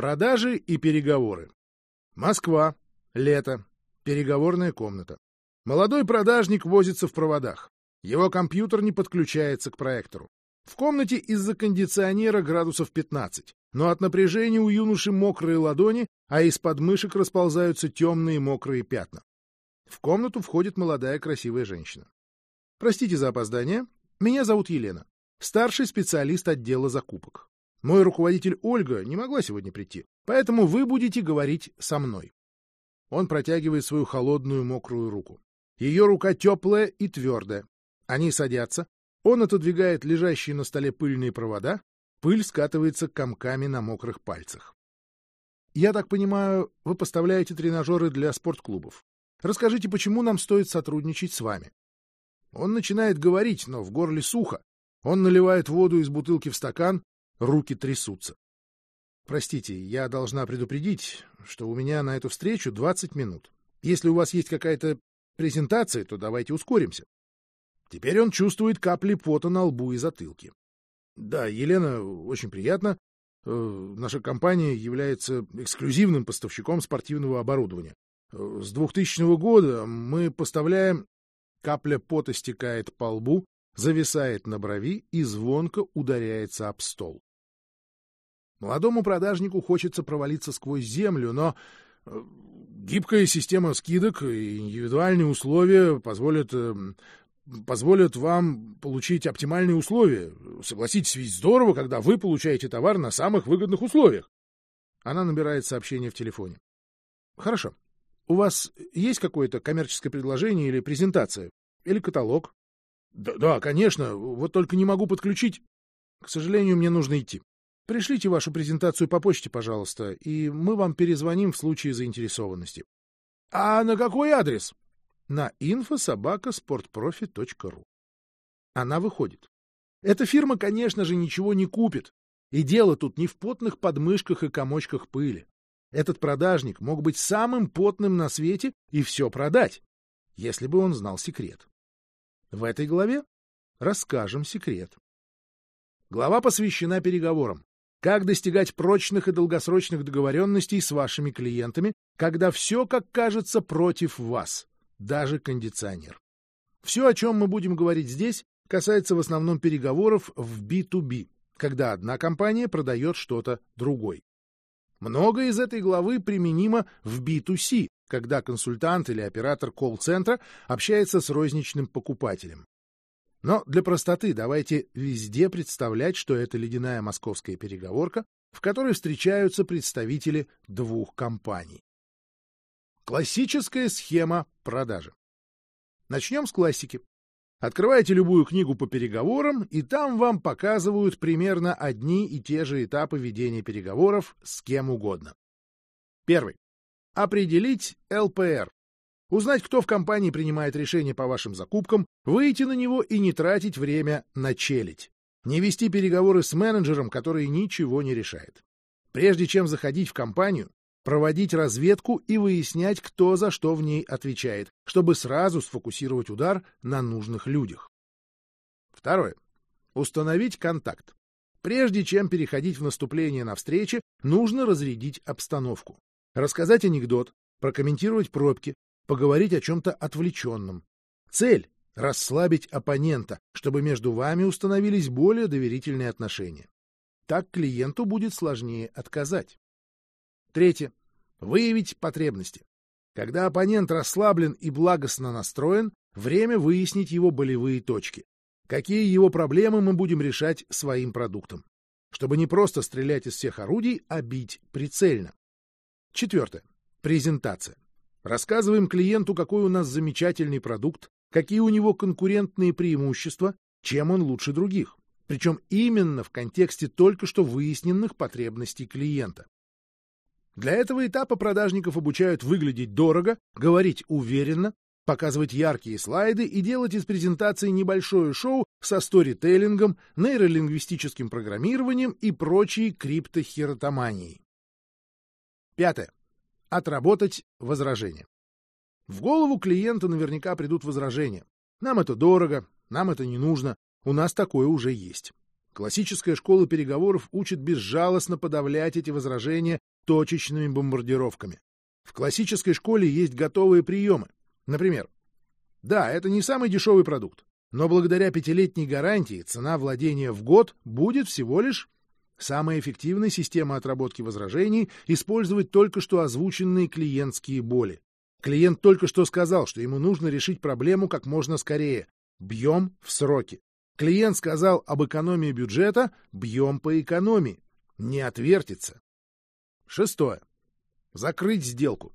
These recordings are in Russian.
Продажи и переговоры. Москва. Лето. Переговорная комната. Молодой продажник возится в проводах. Его компьютер не подключается к проектору. В комнате из-за кондиционера градусов 15, но от напряжения у юноши мокрые ладони, а из подмышек расползаются темные мокрые пятна. В комнату входит молодая красивая женщина. Простите за опоздание. Меня зовут Елена, старший специалист отдела закупок. Мой руководитель Ольга не могла сегодня прийти, поэтому вы будете говорить со мной. Он протягивает свою холодную мокрую руку. Ее рука теплая и твердая. Они садятся. Он отодвигает лежащие на столе пыльные провода. Пыль скатывается комками на мокрых пальцах. Я так понимаю, вы поставляете тренажеры для спортклубов. Расскажите, почему нам стоит сотрудничать с вами? Он начинает говорить, но в горле сухо. Он наливает воду из бутылки в стакан, руки трясутся. Простите, я должна предупредить, что у меня на эту встречу 20 минут. Если у вас есть какая-то презентация, то давайте ускоримся. Теперь он чувствует капли пота на лбу и затылке. Да, Елена, очень приятно. Э, наша компания является эксклюзивным поставщиком спортивного оборудования. Э, с 2000 года мы поставляем... Капля пота стекает по лбу, зависает на брови и звонко ударяется об стол. Молодому продажнику хочется провалиться сквозь землю, но э, гибкая система скидок и индивидуальные условия позволят, э, позволят вам получить оптимальные условия. Согласитесь, ведь здорово, когда вы получаете товар на самых выгодных условиях. Она набирает сообщение в телефоне. Хорошо. У вас есть какое-то коммерческое предложение или презентация? Или каталог? Да, да, конечно. Вот только не могу подключить. К сожалению, мне нужно идти. Пришлите вашу презентацию по почте, пожалуйста, и мы вам перезвоним в случае заинтересованности. — А на какой адрес? — На infosobakasportprofi.ru. Она выходит. Эта фирма, конечно же, ничего не купит. И дело тут не в потных подмышках и комочках пыли. Этот продажник мог быть самым потным на свете и все продать, если бы он знал секрет. В этой главе расскажем секрет. Глава посвящена переговорам. Как достигать прочных и долгосрочных договоренностей с вашими клиентами, когда все, как кажется, против вас, даже кондиционер. Все, о чем мы будем говорить здесь, касается в основном переговоров в B2B, когда одна компания продает что-то другой. Многое из этой главы применимо в B2C, когда консультант или оператор колл-центра общается с розничным покупателем. Но для простоты давайте везде представлять, что это ледяная московская переговорка, в которой встречаются представители двух компаний. Классическая схема продажи. Начнем с классики. Открывайте любую книгу по переговорам, и там вам показывают примерно одни и те же этапы ведения переговоров с кем угодно. Первый. Определить ЛПР узнать, кто в компании принимает решения по вашим закупкам, выйти на него и не тратить время на челядь. Не вести переговоры с менеджером, который ничего не решает. Прежде чем заходить в компанию, проводить разведку и выяснять, кто за что в ней отвечает, чтобы сразу сфокусировать удар на нужных людях. Второе. Установить контакт. Прежде чем переходить в наступление на встрече, нужно разрядить обстановку. Рассказать анекдот, прокомментировать пробки, поговорить о чем-то отвлеченном. Цель — расслабить оппонента, чтобы между вами установились более доверительные отношения. Так клиенту будет сложнее отказать. Третье. Выявить потребности. Когда оппонент расслаблен и благостно настроен, время выяснить его болевые точки. Какие его проблемы мы будем решать своим продуктом. Чтобы не просто стрелять из всех орудий, а бить прицельно. Четвертое. Презентация. Рассказываем клиенту, какой у нас замечательный продукт, какие у него конкурентные преимущества, чем он лучше других. Причем именно в контексте только что выясненных потребностей клиента. Для этого этапа продажников обучают выглядеть дорого, говорить уверенно, показывать яркие слайды и делать из презентации небольшое шоу со сторителлингом, нейролингвистическим программированием и прочей криптохиротоманией. Пятое. Отработать возражения. В голову клиента наверняка придут возражения. Нам это дорого, нам это не нужно, у нас такое уже есть. Классическая школа переговоров учит безжалостно подавлять эти возражения точечными бомбардировками. В классической школе есть готовые приемы. Например, да, это не самый дешевый продукт, но благодаря пятилетней гарантии цена владения в год будет всего лишь самая эффективная система отработки возражений использовать только что озвученные клиентские боли. Клиент только что сказал, что ему нужно решить проблему как можно скорее. Бьем в сроки. Клиент сказал об экономии бюджета, бьем по экономии. Не отвертится. Шестое. Закрыть сделку.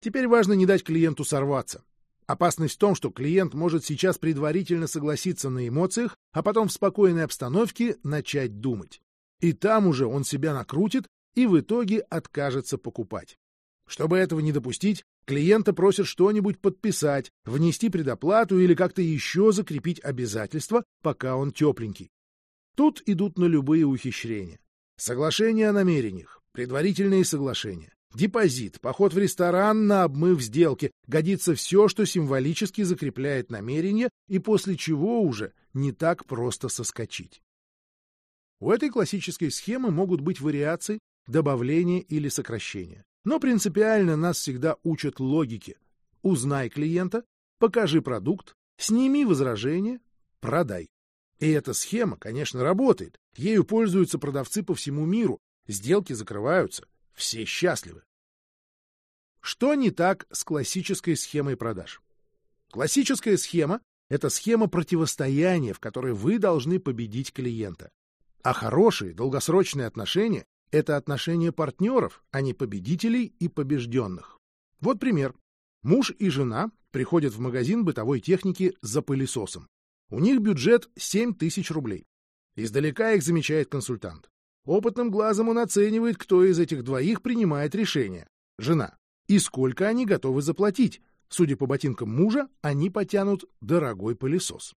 Теперь важно не дать клиенту сорваться. Опасность в том, что клиент может сейчас предварительно согласиться на эмоциях, а потом в спокойной обстановке начать думать. И там уже он себя накрутит и в итоге откажется покупать. Чтобы этого не допустить, клиента просят что-нибудь подписать, внести предоплату или как-то еще закрепить обязательства, пока он тепленький. Тут идут на любые ухищрения. Соглашение о намерениях, предварительные соглашения, депозит, поход в ресторан на обмыв сделки, годится все, что символически закрепляет намерение и после чего уже не так просто соскочить. У этой классической схемы могут быть вариации, добавления или сокращения. Но принципиально нас всегда учат логике. Узнай клиента, покажи продукт, сними возражение, продай. И эта схема, конечно, работает. Ею пользуются продавцы по всему миру. Сделки закрываются. Все счастливы. Что не так с классической схемой продаж? Классическая схема — это схема противостояния, в которой вы должны победить клиента. А хорошие, долгосрочные отношения — это отношения партнеров, а не победителей и побежденных. Вот пример. Муж и жена приходят в магазин бытовой техники за пылесосом. У них бюджет 7 тысяч рублей. Издалека их замечает консультант. Опытным глазом он оценивает, кто из этих двоих принимает решение. Жена. И сколько они готовы заплатить. Судя по ботинкам мужа, они потянут дорогой пылесос.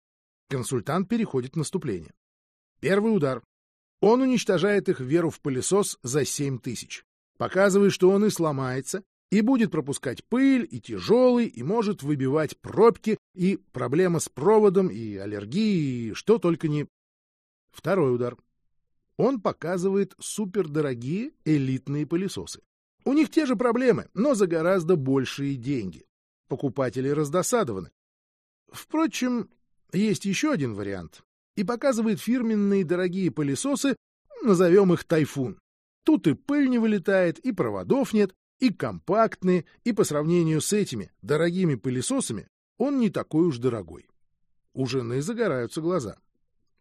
Консультант переходит в наступление. Первый удар. Он уничтожает их веру в пылесос за 7 тысяч. Показывает, что он и сломается, и будет пропускать пыль, и тяжелый, и может выбивать пробки, и проблема с проводом, и аллергии, и что только не... Второй удар. Он показывает супердорогие элитные пылесосы. У них те же проблемы, но за гораздо большие деньги. Покупатели раздосадованы. Впрочем, есть еще один вариант и показывает фирменные дорогие пылесосы, назовем их «Тайфун». Тут и пыль не вылетает, и проводов нет, и компактные, и по сравнению с этими дорогими пылесосами он не такой уж дорогой. У жены загораются глаза.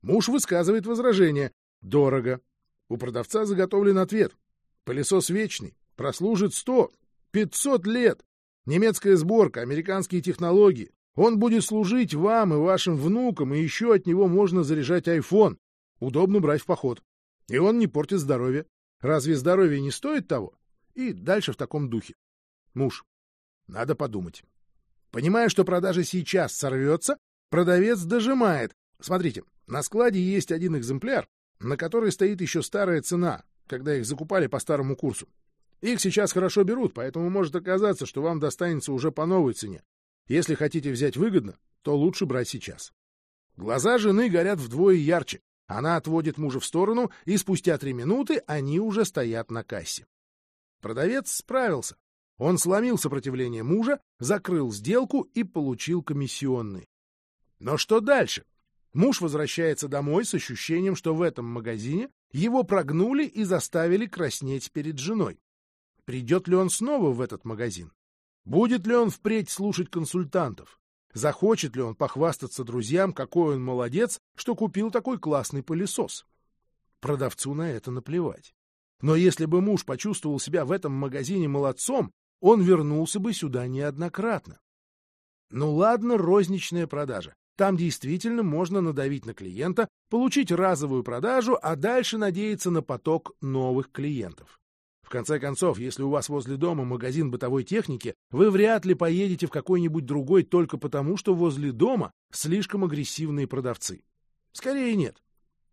Муж высказывает возражение. Дорого. У продавца заготовлен ответ. Пылесос вечный. Прослужит сто, пятьсот лет. Немецкая сборка, американские технологии. Он будет служить вам и вашим внукам, и еще от него можно заряжать iPhone. Удобно брать в поход. И он не портит здоровье. Разве здоровье не стоит того? И дальше в таком духе. Муж. Надо подумать. Понимая, что продажа сейчас сорвется, продавец дожимает. Смотрите, на складе есть один экземпляр, на который стоит еще старая цена, когда их закупали по старому курсу. Их сейчас хорошо берут, поэтому может оказаться, что вам достанется уже по новой цене. Если хотите взять выгодно, то лучше брать сейчас. Глаза жены горят вдвое ярче. Она отводит мужа в сторону, и спустя три минуты они уже стоят на кассе. Продавец справился. Он сломил сопротивление мужа, закрыл сделку и получил комиссионный. Но что дальше? Муж возвращается домой с ощущением, что в этом магазине его прогнули и заставили краснеть перед женой. Придет ли он снова в этот магазин? Будет ли он впредь слушать консультантов? Захочет ли он похвастаться друзьям, какой он молодец, что купил такой классный пылесос? Продавцу на это наплевать. Но если бы муж почувствовал себя в этом магазине молодцом, он вернулся бы сюда неоднократно. Ну ладно, розничная продажа. Там действительно можно надавить на клиента, получить разовую продажу, а дальше надеяться на поток новых клиентов. В конце концов, если у вас возле дома магазин бытовой техники, вы вряд ли поедете в какой-нибудь другой только потому, что возле дома слишком агрессивные продавцы. Скорее нет.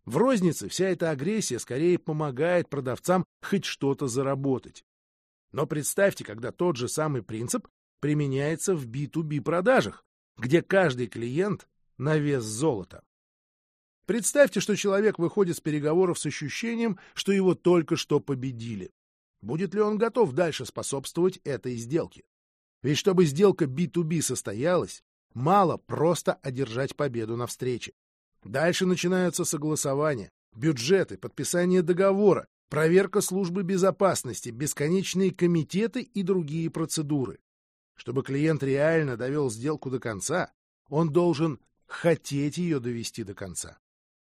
В рознице вся эта агрессия скорее помогает продавцам хоть что-то заработать. Но представьте, когда тот же самый принцип применяется в B2B продажах, где каждый клиент на вес золота. Представьте, что человек выходит с переговоров с ощущением, что его только что победили. Будет ли он готов дальше способствовать этой сделке? Ведь чтобы сделка B2B состоялась, мало просто одержать победу на встрече. Дальше начинаются согласования, бюджеты, подписание договора, проверка службы безопасности, бесконечные комитеты и другие процедуры. Чтобы клиент реально довел сделку до конца, он должен хотеть ее довести до конца.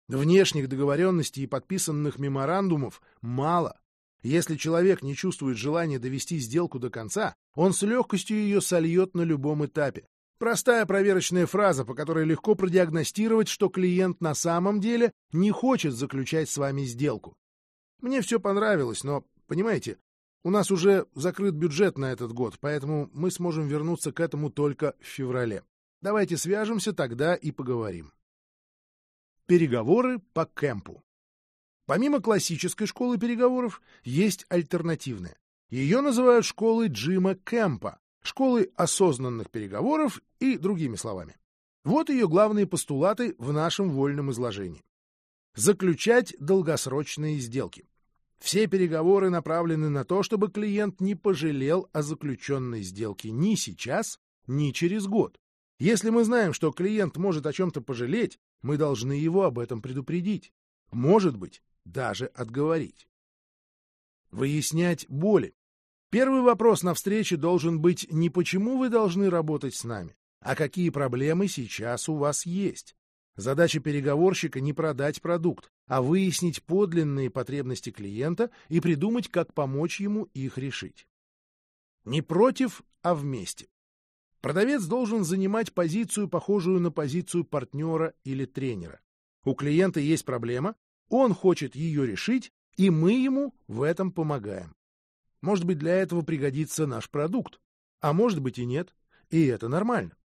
Внешних договоренностей и подписанных меморандумов мало. Если человек не чувствует желания довести сделку до конца, он с легкостью ее сольет на любом этапе. Простая проверочная фраза, по которой легко продиагностировать, что клиент на самом деле не хочет заключать с вами сделку. Мне все понравилось, но, понимаете, у нас уже закрыт бюджет на этот год, поэтому мы сможем вернуться к этому только в феврале. Давайте свяжемся тогда и поговорим. Переговоры по кемпу. Помимо классической школы переговоров, есть альтернативная. Ее называют школой Джима Кэмпа, школой осознанных переговоров и другими словами. Вот ее главные постулаты в нашем вольном изложении. Заключать долгосрочные сделки. Все переговоры направлены на то, чтобы клиент не пожалел о заключенной сделке ни сейчас, ни через год. Если мы знаем, что клиент может о чем-то пожалеть, мы должны его об этом предупредить. Может быть, даже отговорить. Выяснять боли. Первый вопрос на встрече должен быть не почему вы должны работать с нами, а какие проблемы сейчас у вас есть. Задача переговорщика не продать продукт, а выяснить подлинные потребности клиента и придумать, как помочь ему их решить. Не против, а вместе. Продавец должен занимать позицию, похожую на позицию партнера или тренера. У клиента есть проблема, он хочет ее решить, и мы ему в этом помогаем. Может быть, для этого пригодится наш продукт, а может быть и нет, и это нормально.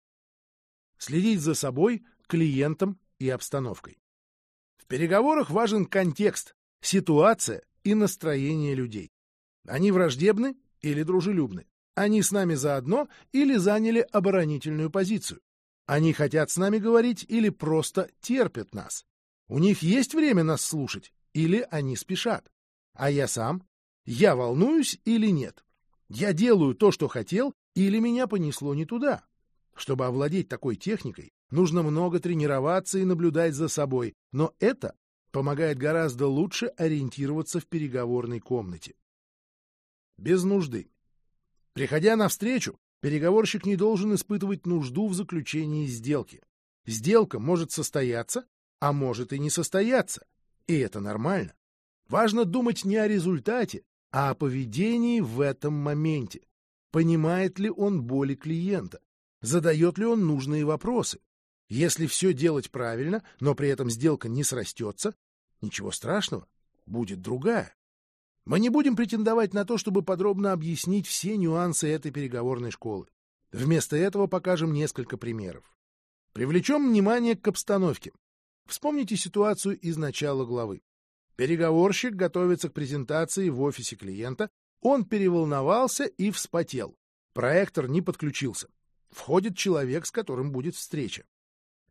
Следить за собой, клиентом и обстановкой. В переговорах важен контекст, ситуация и настроение людей. Они враждебны или дружелюбны. Они с нами заодно или заняли оборонительную позицию. Они хотят с нами говорить или просто терпят нас. У них есть время нас слушать, или они спешат. А я сам? Я волнуюсь или нет? Я делаю то, что хотел, или меня понесло не туда? Чтобы овладеть такой техникой, нужно много тренироваться и наблюдать за собой, но это помогает гораздо лучше ориентироваться в переговорной комнате. Без нужды. Приходя на встречу, переговорщик не должен испытывать нужду в заключении сделки. Сделка может состояться, а может и не состояться. И это нормально. Важно думать не о результате, а о поведении в этом моменте. Понимает ли он боли клиента? Задает ли он нужные вопросы? Если все делать правильно, но при этом сделка не срастется, ничего страшного, будет другая. Мы не будем претендовать на то, чтобы подробно объяснить все нюансы этой переговорной школы. Вместо этого покажем несколько примеров. Привлечем внимание к обстановке. Вспомните ситуацию из начала главы. Переговорщик готовится к презентации в офисе клиента, он переволновался и вспотел. Проектор не подключился. Входит человек, с которым будет встреча.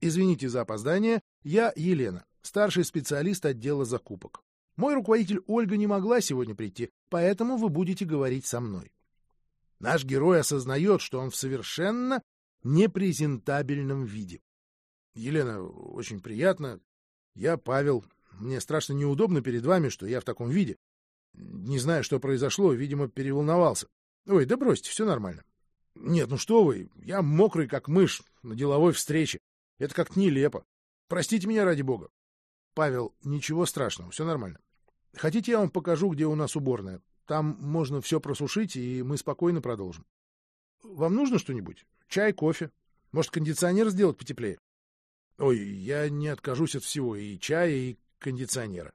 Извините за опоздание, я Елена, старший специалист отдела закупок. Мой руководитель Ольга не могла сегодня прийти, поэтому вы будете говорить со мной. Наш герой осознает, что он в совершенно непрезентабельном виде. Елена, очень приятно. Я Павел. Мне страшно неудобно перед вами, что я в таком виде. Не знаю, что произошло, видимо, переволновался. Ой, да бросьте, все нормально. Нет, ну что вы, я мокрый, как мышь, на деловой встрече. Это как-то нелепо. Простите меня ради бога. Павел, ничего страшного, все нормально. Хотите, я вам покажу, где у нас уборная? Там можно все просушить, и мы спокойно продолжим. Вам нужно что-нибудь? Чай, кофе? Может, кондиционер сделать потеплее? Ой, я не откажусь от всего, и чая, и кондиционера.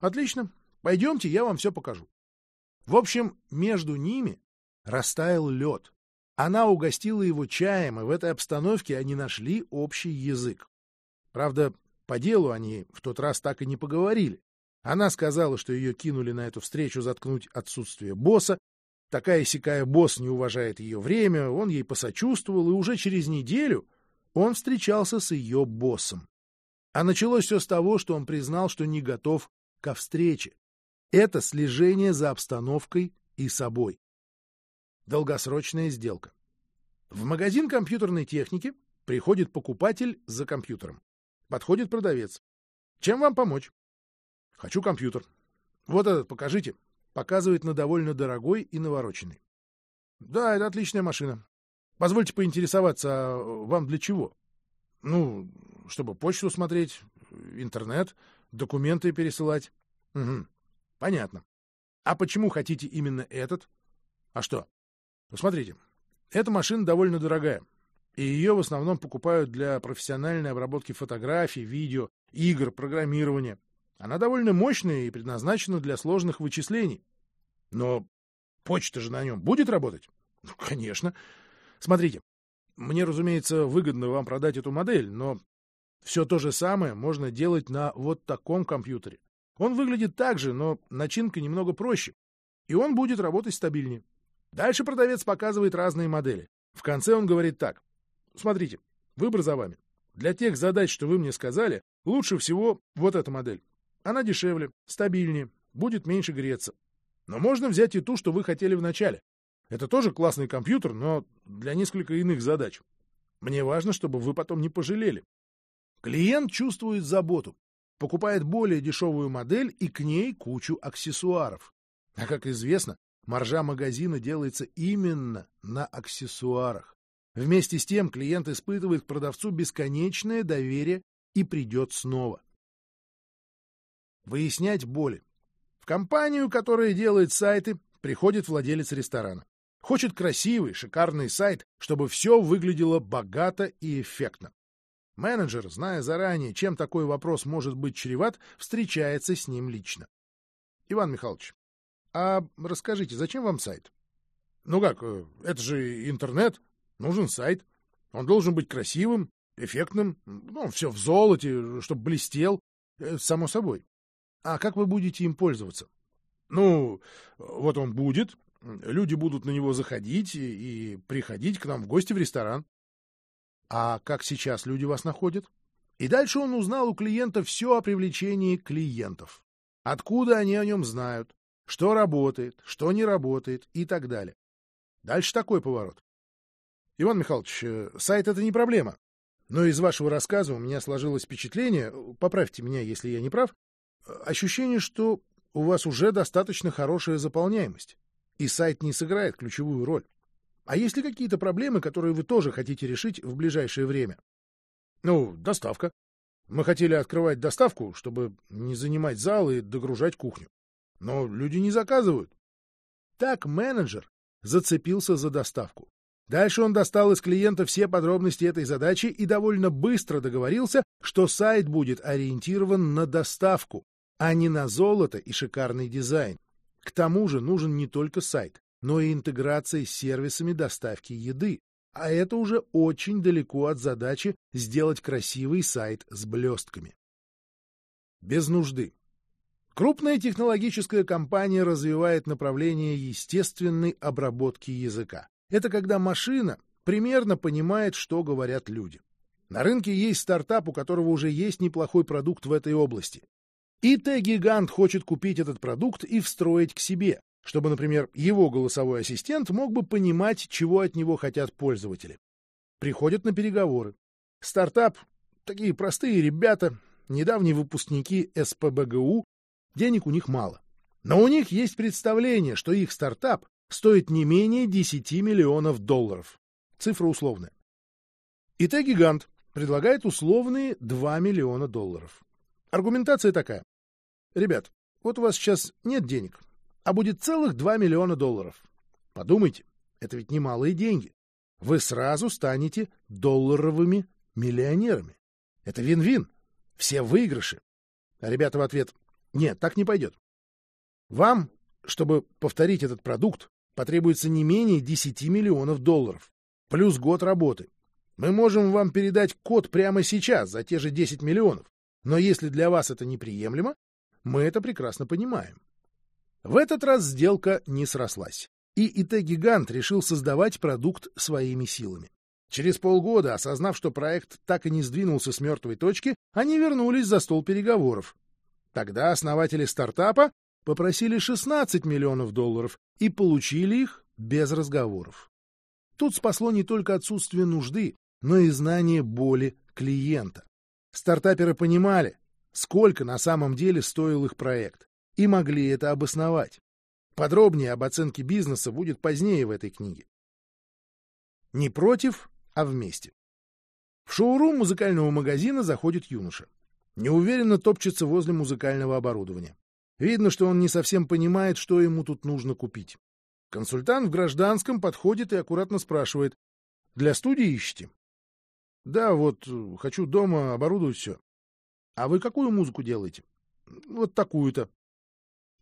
Отлично. Пойдемте, я вам все покажу. В общем, между ними растаял лед. Она угостила его чаем, и в этой обстановке они нашли общий язык. Правда, по делу они в тот раз так и не поговорили. Она сказала, что ее кинули на эту встречу заткнуть отсутствие босса. Такая-сякая босс не уважает ее время, он ей посочувствовал, и уже через неделю он встречался с ее боссом. А началось все с того, что он признал, что не готов ко встрече. Это слежение за обстановкой и собой. Долгосрочная сделка. В магазин компьютерной техники приходит покупатель за компьютером. Подходит продавец. Чем вам помочь? Хочу компьютер. Вот этот покажите. Показывает на довольно дорогой и навороченный. Да, это отличная машина. Позвольте поинтересоваться, а вам для чего? Ну, чтобы почту смотреть, интернет, документы пересылать. Угу. Понятно. А почему хотите именно этот? А что? Ну, смотрите, эта машина довольно дорогая, и ее в основном покупают для профессиональной обработки фотографий, видео, игр, программирования. Она довольно мощная и предназначена для сложных вычислений. Но почта же на нем будет работать? Ну, конечно. Смотрите, мне, разумеется, выгодно вам продать эту модель, но все то же самое можно делать на вот таком компьютере. Он выглядит так же, но начинка немного проще, и он будет работать стабильнее. Дальше продавец показывает разные модели. В конце он говорит так. Смотрите, выбор за вами. Для тех задач, что вы мне сказали, лучше всего вот эта модель. Она дешевле, стабильнее, будет меньше греться. Но можно взять и ту, что вы хотели в начале. Это тоже классный компьютер, но для несколько иных задач. Мне важно, чтобы вы потом не пожалели. Клиент чувствует заботу, покупает более дешевую модель и к ней кучу аксессуаров. А как известно, маржа магазина делается именно на аксессуарах. Вместе с тем клиент испытывает к продавцу бесконечное доверие и придет снова. Выяснять боли. В компанию, которая делает сайты, приходит владелец ресторана. Хочет красивый, шикарный сайт, чтобы все выглядело богато и эффектно. Менеджер, зная заранее, чем такой вопрос может быть чреват, встречается с ним лично. Иван Михайлович, а расскажите, зачем вам сайт? Ну как, э, это же интернет, нужен сайт. Он должен быть красивым, эффектным, ну, все в золоте, чтобы блестел, э, само собой. А как вы будете им пользоваться? Ну, вот он будет, люди будут на него заходить и, приходить к нам в гости в ресторан. А как сейчас люди вас находят? И дальше он узнал у клиента все о привлечении клиентов. Откуда они о нем знают, что работает, что не работает и так далее. Дальше такой поворот. Иван Михайлович, э, сайт — это не проблема. Но из вашего рассказа у меня сложилось впечатление, поправьте меня, если я не прав, ощущение, что у вас уже достаточно хорошая заполняемость, и сайт не сыграет ключевую роль. А есть ли какие-то проблемы, которые вы тоже хотите решить в ближайшее время? Ну, доставка. Мы хотели открывать доставку, чтобы не занимать зал и догружать кухню. Но люди не заказывают. Так менеджер зацепился за доставку. Дальше он достал из клиента все подробности этой задачи и довольно быстро договорился, что сайт будет ориентирован на доставку, а не на золото и шикарный дизайн. К тому же нужен не только сайт, но и интеграция с сервисами доставки еды. А это уже очень далеко от задачи сделать красивый сайт с блестками. Без нужды. Крупная технологическая компания развивает направление естественной обработки языка. Это когда машина примерно понимает, что говорят люди. На рынке есть стартап, у которого уже есть неплохой продукт в этой области. ИТ-гигант хочет купить этот продукт и встроить к себе, чтобы, например, его голосовой ассистент мог бы понимать, чего от него хотят пользователи. Приходят на переговоры. Стартап — такие простые ребята, недавние выпускники СПБГУ, денег у них мало. Но у них есть представление, что их стартап стоит не менее 10 миллионов долларов. Цифра условная. ИТ-гигант предлагает условные 2 миллиона долларов. Аргументация такая. Ребят, вот у вас сейчас нет денег, а будет целых 2 миллиона долларов. Подумайте, это ведь немалые деньги. Вы сразу станете долларовыми миллионерами. Это вин-вин. Все выигрыши. А ребята в ответ, нет, так не пойдет. Вам, чтобы повторить этот продукт, потребуется не менее 10 миллионов долларов, плюс год работы. Мы можем вам передать код прямо сейчас за те же 10 миллионов, но если для вас это неприемлемо, мы это прекрасно понимаем. В этот раз сделка не срослась, и ИТ-гигант решил создавать продукт своими силами. Через полгода, осознав, что проект так и не сдвинулся с мертвой точки, они вернулись за стол переговоров. Тогда основатели стартапа попросили 16 миллионов долларов, и получили их без разговоров. Тут спасло не только отсутствие нужды, но и знание боли клиента. Стартаперы понимали, сколько на самом деле стоил их проект, и могли это обосновать. Подробнее об оценке бизнеса будет позднее в этой книге. Не против, а вместе. В шоурум музыкального магазина заходит юноша. Неуверенно топчется возле музыкального оборудования. Видно, что он не совсем понимает, что ему тут нужно купить. Консультант в гражданском подходит и аккуратно спрашивает. «Для студии ищете?» «Да, вот, хочу дома оборудовать все». «А вы какую музыку делаете?» «Вот такую-то».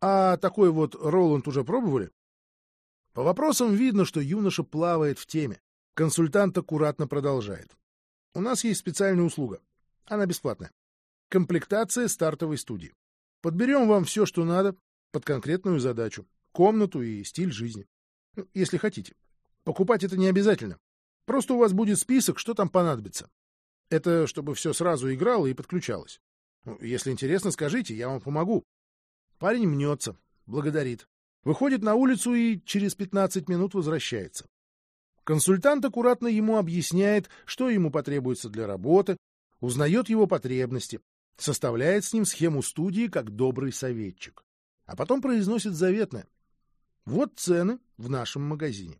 «А такой вот Роланд уже пробовали?» По вопросам видно, что юноша плавает в теме. Консультант аккуратно продолжает. У нас есть специальная услуга. Она бесплатная. Комплектация стартовой студии. Подберем вам все, что надо, под конкретную задачу, комнату и стиль жизни. Ну, если хотите. Покупать это не обязательно. Просто у вас будет список, что там понадобится. Это чтобы все сразу играло и подключалось. Ну, если интересно, скажите, я вам помогу. Парень мнется, благодарит. Выходит на улицу и через 15 минут возвращается. Консультант аккуратно ему объясняет, что ему потребуется для работы, узнает его потребности, составляет с ним схему студии как добрый советчик. А потом произносит заветное. Вот цены в нашем магазине.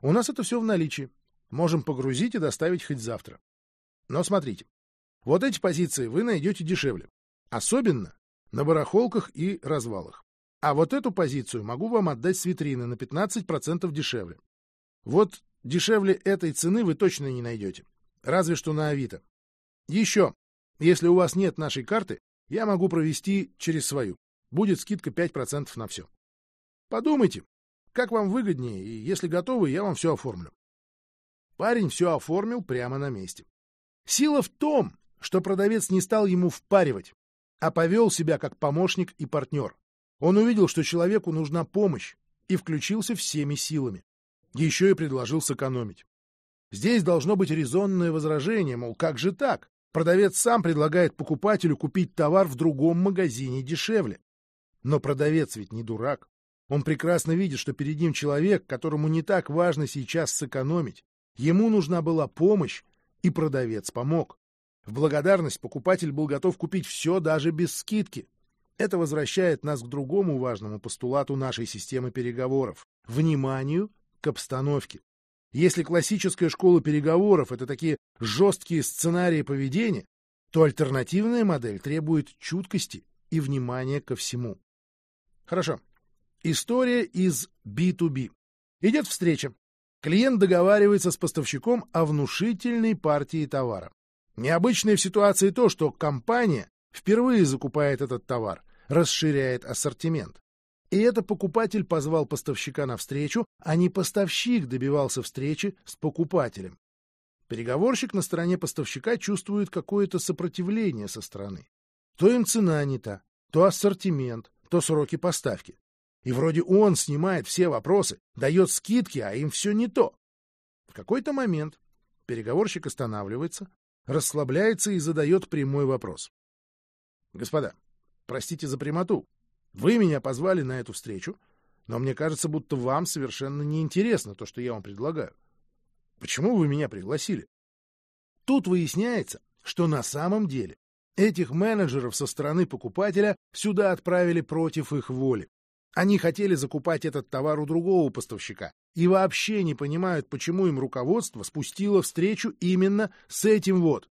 У нас это все в наличии. Можем погрузить и доставить хоть завтра. Но смотрите, вот эти позиции вы найдете дешевле. Особенно на барахолках и развалах. А вот эту позицию могу вам отдать с витрины на 15% дешевле. Вот Дешевле этой цены вы точно не найдете. Разве что на Авито. Еще, если у вас нет нашей карты, я могу провести через свою. Будет скидка 5% на все. Подумайте, как вам выгоднее, и если готовы, я вам все оформлю. Парень все оформил прямо на месте. Сила в том, что продавец не стал ему впаривать, а повел себя как помощник и партнер. Он увидел, что человеку нужна помощь, и включился всеми силами еще и предложил сэкономить. Здесь должно быть резонное возражение, мол, как же так? Продавец сам предлагает покупателю купить товар в другом магазине дешевле. Но продавец ведь не дурак. Он прекрасно видит, что перед ним человек, которому не так важно сейчас сэкономить. Ему нужна была помощь, и продавец помог. В благодарность покупатель был готов купить все даже без скидки. Это возвращает нас к другому важному постулату нашей системы переговоров — вниманию к обстановке. Если классическая школа переговоров — это такие жесткие сценарии поведения, то альтернативная модель требует чуткости и внимания ко всему. Хорошо. История из B2B. Идет встреча. Клиент договаривается с поставщиком о внушительной партии товара. Необычное в ситуации то, что компания впервые закупает этот товар, расширяет ассортимент. И это покупатель позвал поставщика на встречу, а не поставщик добивался встречи с покупателем. Переговорщик на стороне поставщика чувствует какое-то сопротивление со стороны. То им цена не та, то ассортимент, то сроки поставки. И вроде он снимает все вопросы, дает скидки, а им все не то. В какой-то момент переговорщик останавливается, расслабляется и задает прямой вопрос. «Господа, простите за прямоту, вы меня позвали на эту встречу, но мне кажется, будто вам совершенно неинтересно то, что я вам предлагаю. Почему вы меня пригласили? Тут выясняется, что на самом деле этих менеджеров со стороны покупателя сюда отправили против их воли. Они хотели закупать этот товар у другого поставщика и вообще не понимают, почему им руководство спустило встречу именно с этим вот.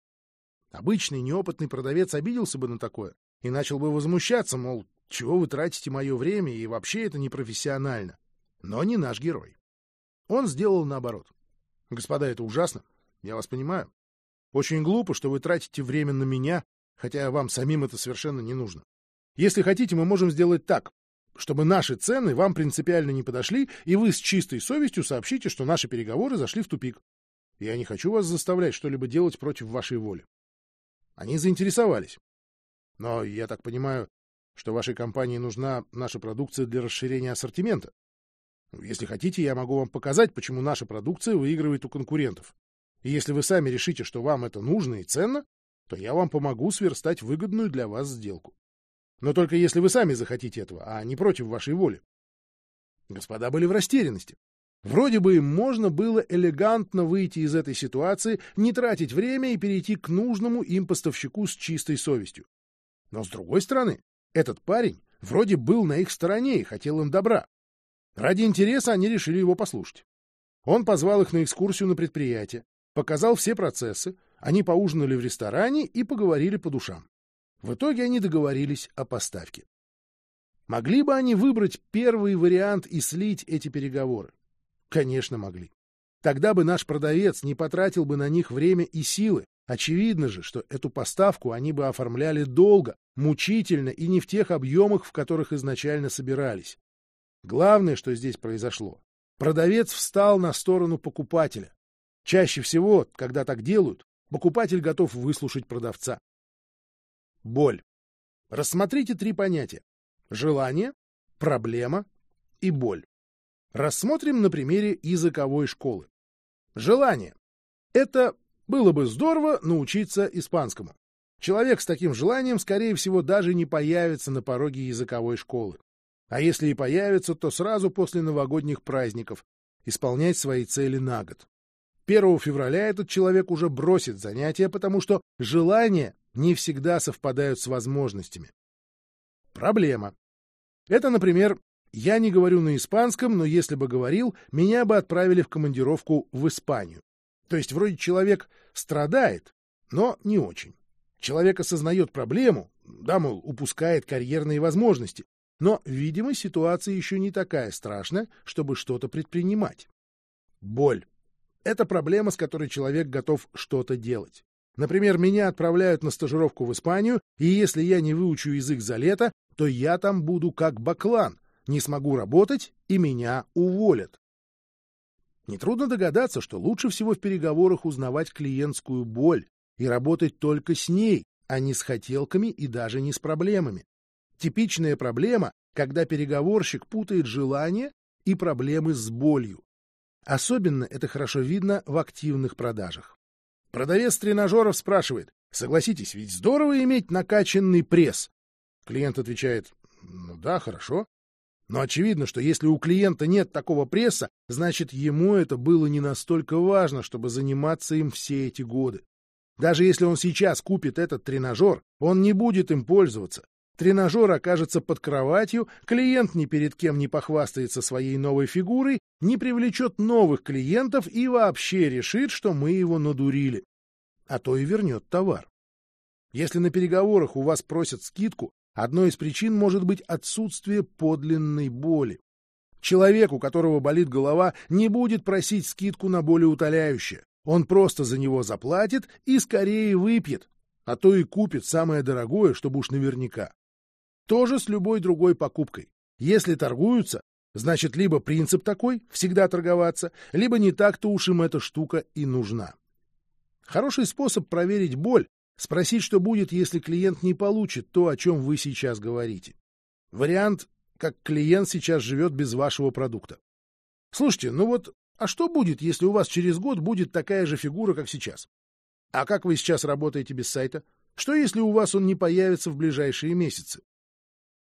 Обычный неопытный продавец обиделся бы на такое и начал бы возмущаться, мол, чего вы тратите мое время, и вообще это непрофессионально. Но не наш герой. Он сделал наоборот. Господа, это ужасно. Я вас понимаю. Очень глупо, что вы тратите время на меня, хотя вам самим это совершенно не нужно. Если хотите, мы можем сделать так, чтобы наши цены вам принципиально не подошли, и вы с чистой совестью сообщите, что наши переговоры зашли в тупик. Я не хочу вас заставлять что-либо делать против вашей воли. Они заинтересовались. Но, я так понимаю, что вашей компании нужна наша продукция для расширения ассортимента. Если хотите, я могу вам показать, почему наша продукция выигрывает у конкурентов. И если вы сами решите, что вам это нужно и ценно, то я вам помогу сверстать выгодную для вас сделку. Но только если вы сами захотите этого, а не против вашей воли. Господа были в растерянности. Вроде бы им можно было элегантно выйти из этой ситуации, не тратить время и перейти к нужному им поставщику с чистой совестью. Но с другой стороны, этот парень вроде был на их стороне и хотел им добра. Ради интереса они решили его послушать. Он позвал их на экскурсию на предприятие, показал все процессы, они поужинали в ресторане и поговорили по душам. В итоге они договорились о поставке. Могли бы они выбрать первый вариант и слить эти переговоры? Конечно, могли. Тогда бы наш продавец не потратил бы на них время и силы. Очевидно же, что эту поставку они бы оформляли долго, мучительно и не в тех объемах, в которых изначально собирались. Главное, что здесь произошло. Продавец встал на сторону покупателя. Чаще всего, когда так делают, покупатель готов выслушать продавца. Боль. Рассмотрите три понятия. Желание, проблема и боль. Рассмотрим на примере языковой школы. Желание. Это было бы здорово научиться испанскому. Человек с таким желанием, скорее всего, даже не появится на пороге языковой школы. А если и появится, то сразу после новогодних праздников исполнять свои цели на год. 1 февраля этот человек уже бросит занятия, потому что желания не всегда совпадают с возможностями. Проблема. Это, например, я не говорю на испанском, но если бы говорил, меня бы отправили в командировку в Испанию. То есть вроде человек страдает, но не очень. Человек осознает проблему, да, мол, упускает карьерные возможности, но, видимо, ситуация еще не такая страшная, чтобы что-то предпринимать. Боль. Это проблема, с которой человек готов что-то делать. Например, меня отправляют на стажировку в Испанию, и если я не выучу язык за лето, то я там буду как баклан, не смогу работать, и меня уволят. Нетрудно догадаться, что лучше всего в переговорах узнавать клиентскую боль и работать только с ней, а не с хотелками и даже не с проблемами. Типичная проблема, когда переговорщик путает желание и проблемы с болью. Особенно это хорошо видно в активных продажах. Продавец тренажеров спрашивает, согласитесь, ведь здорово иметь накачанный пресс. Клиент отвечает, ну да, хорошо. Но очевидно, что если у клиента нет такого пресса, значит, ему это было не настолько важно, чтобы заниматься им все эти годы. Даже если он сейчас купит этот тренажер, он не будет им пользоваться, Тренажер окажется под кроватью, клиент ни перед кем не похвастается своей новой фигурой, не привлечет новых клиентов и вообще решит, что мы его надурили. А то и вернет товар. Если на переговорах у вас просят скидку, одной из причин может быть отсутствие подлинной боли. Человек, у которого болит голова, не будет просить скидку на болеутоляющее. Он просто за него заплатит и скорее выпьет, а то и купит самое дорогое, чтобы уж наверняка. Тоже с любой другой покупкой. Если торгуются, значит, либо принцип такой — всегда торговаться, либо не так-то уж им эта штука и нужна. Хороший способ проверить боль — спросить, что будет, если клиент не получит то, о чем вы сейчас говорите. Вариант, как клиент сейчас живет без вашего продукта. Слушайте, ну вот, а что будет, если у вас через год будет такая же фигура, как сейчас? А как вы сейчас работаете без сайта? Что, если у вас он не появится в ближайшие месяцы?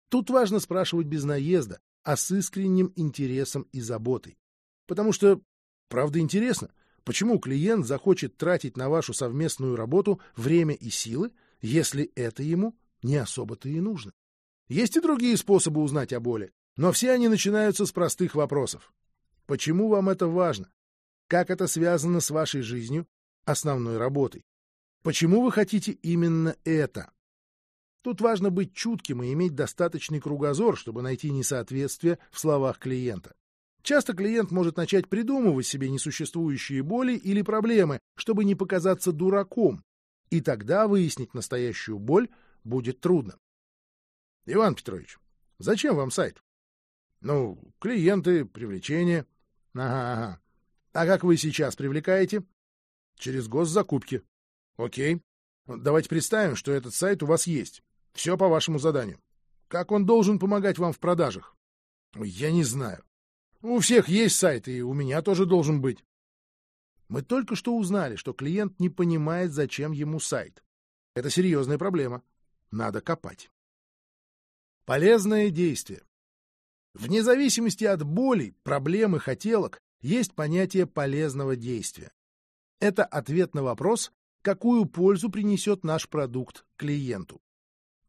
Тут важно спрашивать без наезда, а с искренним интересом и заботой. Потому что, правда, интересно, почему клиент захочет тратить на вашу совместную работу время и силы, если это ему не особо-то и нужно. Есть и другие способы узнать о боли, но все они начинаются с простых вопросов. Почему вам это важно? Как это связано с вашей жизнью, основной работой? Почему вы хотите именно это? Тут важно быть чутким и иметь достаточный кругозор, чтобы найти несоответствие в словах клиента. Часто клиент может начать придумывать себе несуществующие боли или проблемы, чтобы не показаться дураком, и тогда выяснить настоящую боль будет трудно. Иван Петрович, зачем вам сайт? Ну, клиенты, привлечение. Ага, ага. А как вы сейчас привлекаете? Через госзакупки. Окей. Давайте представим, что этот сайт у вас есть. Все по вашему заданию. Как он должен помогать вам в продажах? Я не знаю. У всех есть сайт, и у меня тоже должен быть. Мы только что узнали, что клиент не понимает, зачем ему сайт. Это серьезная проблема. Надо копать. Полезное действие. Вне зависимости от болей, проблем и хотелок есть понятие полезного действия. Это ответ на вопрос, какую пользу принесет наш продукт клиенту.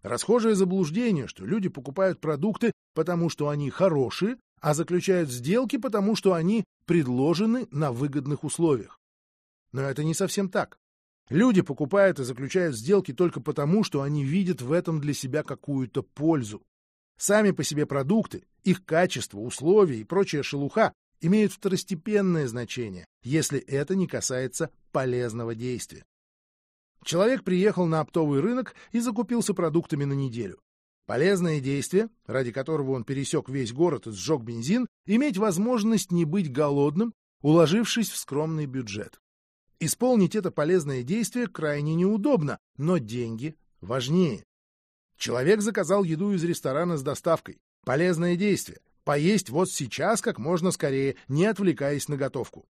Расхожее заблуждение, что люди покупают продукты, потому что они хорошие, а заключают сделки, потому что они предложены на выгодных условиях. Но это не совсем так. Люди покупают и заключают сделки только потому, что они видят в этом для себя какую-то пользу. Сами по себе продукты, их качество, условия и прочая шелуха имеют второстепенное значение, если это не касается полезного действия. Человек приехал на оптовый рынок и закупился продуктами на неделю. Полезное действие, ради которого он пересек весь город и сжег бензин, иметь возможность не быть голодным, уложившись в скромный бюджет. Исполнить это полезное действие крайне неудобно, но деньги важнее. Человек заказал еду из ресторана с доставкой. Полезное действие. Поесть вот сейчас как можно скорее, не отвлекаясь на готовку.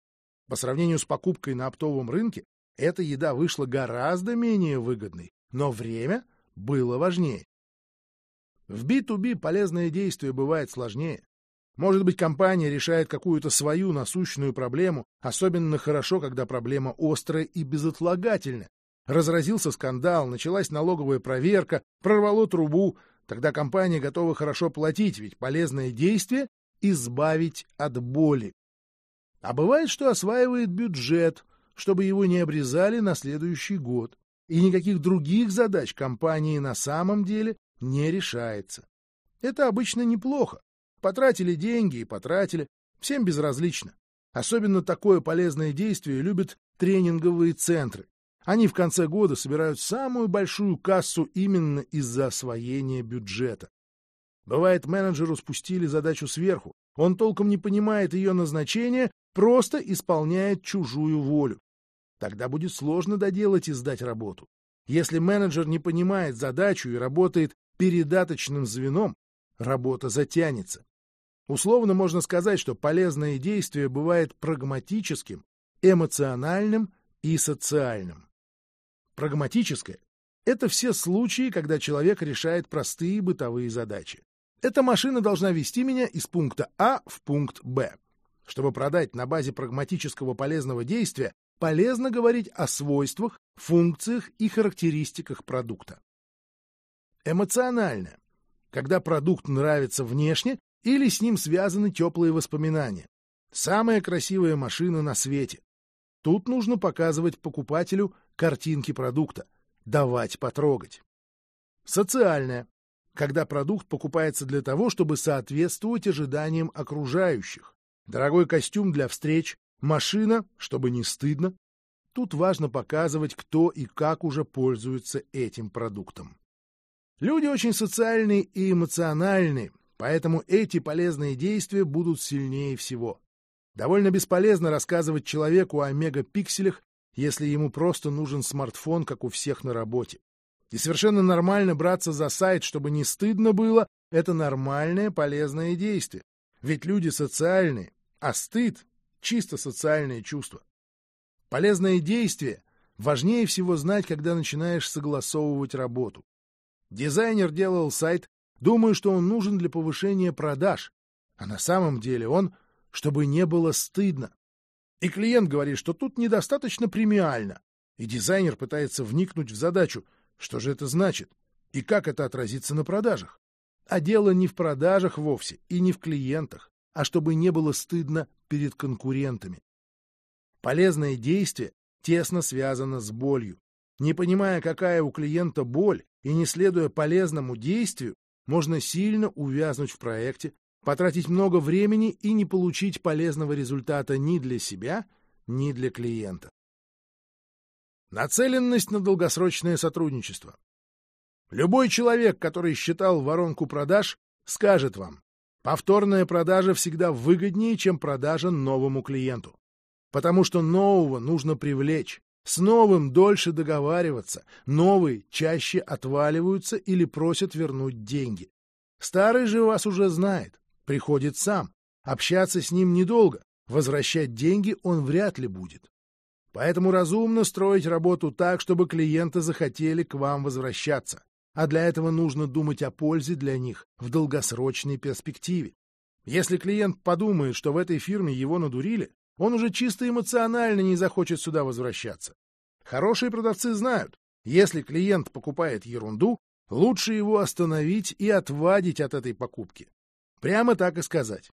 По сравнению с покупкой на оптовом рынке, эта еда вышла гораздо менее выгодной, но время было важнее. В B2B полезное действие бывает сложнее. Может быть, компания решает какую-то свою насущную проблему, особенно хорошо, когда проблема острая и безотлагательная. Разразился скандал, началась налоговая проверка, прорвало трубу. Тогда компания готова хорошо платить, ведь полезное действие — избавить от боли. А бывает, что осваивает бюджет, чтобы его не обрезали на следующий год. И никаких других задач компании на самом деле не решается. Это обычно неплохо. Потратили деньги и потратили. Всем безразлично. Особенно такое полезное действие любят тренинговые центры. Они в конце года собирают самую большую кассу именно из-за освоения бюджета. Бывает, менеджеру спустили задачу сверху. Он толком не понимает ее назначения, просто исполняет чужую волю. Тогда будет сложно доделать и сдать работу. Если менеджер не понимает задачу и работает передаточным звеном, работа затянется. Условно можно сказать, что полезное действие бывает прагматическим, эмоциональным и социальным. Прагматическое — это все случаи, когда человек решает простые бытовые задачи. Эта машина должна вести меня из пункта А в пункт Б. Чтобы продать на базе прагматического полезного действия, полезно говорить о свойствах, функциях и характеристиках продукта. Эмоциональное. Когда продукт нравится внешне или с ним связаны теплые воспоминания. Самая красивая машина на свете. Тут нужно показывать покупателю картинки продукта, давать потрогать. Социальное. Когда продукт покупается для того, чтобы соответствовать ожиданиям окружающих. Дорогой костюм для встреч, машина, чтобы не стыдно. Тут важно показывать, кто и как уже пользуется этим продуктом. Люди очень социальные и эмоциональные, поэтому эти полезные действия будут сильнее всего. Довольно бесполезно рассказывать человеку о мегапикселях, если ему просто нужен смартфон, как у всех на работе. И совершенно нормально браться за сайт, чтобы не стыдно было, это нормальное полезное действие. Ведь люди социальные, а стыд чисто социальное чувство. Полезное действие важнее всего знать, когда начинаешь согласовывать работу. Дизайнер делал сайт, думая, что он нужен для повышения продаж, а на самом деле он, чтобы не было стыдно. И клиент говорит, что тут недостаточно премиально, и дизайнер пытается вникнуть в задачу, что же это значит и как это отразится на продажах. А дело не в продажах вовсе и не в клиентах а чтобы не было стыдно перед конкурентами. Полезное действие тесно связано с болью. Не понимая, какая у клиента боль, и не следуя полезному действию, можно сильно увязнуть в проекте, потратить много времени и не получить полезного результата ни для себя, ни для клиента. Нацеленность на долгосрочное сотрудничество. Любой человек, который считал воронку продаж, скажет вам, Повторная продажа всегда выгоднее, чем продажа новому клиенту. Потому что нового нужно привлечь. С новым дольше договариваться, новые чаще отваливаются или просят вернуть деньги. Старый же вас уже знает, приходит сам. Общаться с ним недолго, возвращать деньги он вряд ли будет. Поэтому разумно строить работу так, чтобы клиенты захотели к вам возвращаться а для этого нужно думать о пользе для них в долгосрочной перспективе. Если клиент подумает, что в этой фирме его надурили, он уже чисто эмоционально не захочет сюда возвращаться. Хорошие продавцы знают, если клиент покупает ерунду, лучше его остановить и отвадить от этой покупки. Прямо так и сказать.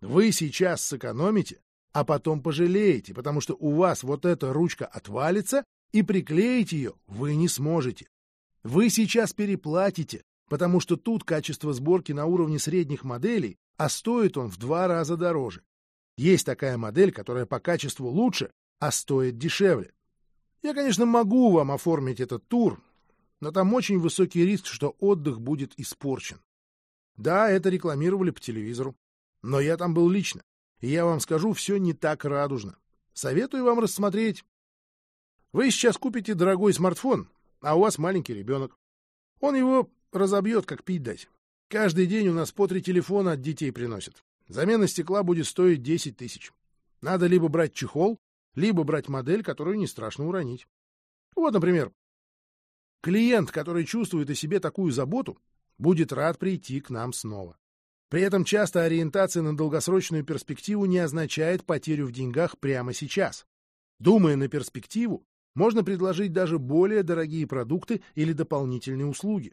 Вы сейчас сэкономите, а потом пожалеете, потому что у вас вот эта ручка отвалится, и приклеить ее вы не сможете. Вы сейчас переплатите, потому что тут качество сборки на уровне средних моделей, а стоит он в два раза дороже. Есть такая модель, которая по качеству лучше, а стоит дешевле. Я, конечно, могу вам оформить этот тур, но там очень высокий риск, что отдых будет испорчен. Да, это рекламировали по телевизору, но я там был лично, и я вам скажу, все не так радужно. Советую вам рассмотреть. Вы сейчас купите дорогой смартфон, а у вас маленький ребенок. Он его разобьет, как пить дать. Каждый день у нас по три телефона от детей приносят. Замена стекла будет стоить 10 тысяч. Надо либо брать чехол, либо брать модель, которую не страшно уронить. Вот, например, клиент, который чувствует о себе такую заботу, будет рад прийти к нам снова. При этом часто ориентация на долгосрочную перспективу не означает потерю в деньгах прямо сейчас. Думая на перспективу, можно предложить даже более дорогие продукты или дополнительные услуги.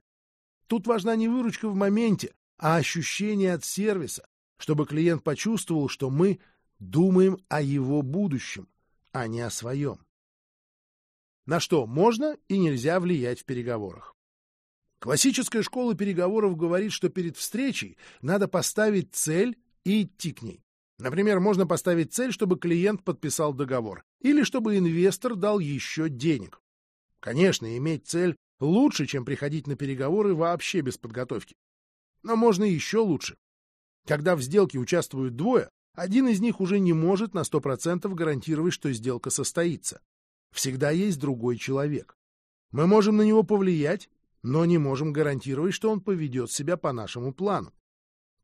Тут важна не выручка в моменте, а ощущение от сервиса, чтобы клиент почувствовал, что мы думаем о его будущем, а не о своем. На что можно и нельзя влиять в переговорах. Классическая школа переговоров говорит, что перед встречей надо поставить цель и идти к ней. Например, можно поставить цель, чтобы клиент подписал договор, или чтобы инвестор дал еще денег. Конечно, иметь цель лучше, чем приходить на переговоры вообще без подготовки. Но можно еще лучше. Когда в сделке участвуют двое, один из них уже не может на 100% гарантировать, что сделка состоится. Всегда есть другой человек. Мы можем на него повлиять, но не можем гарантировать, что он поведет себя по нашему плану.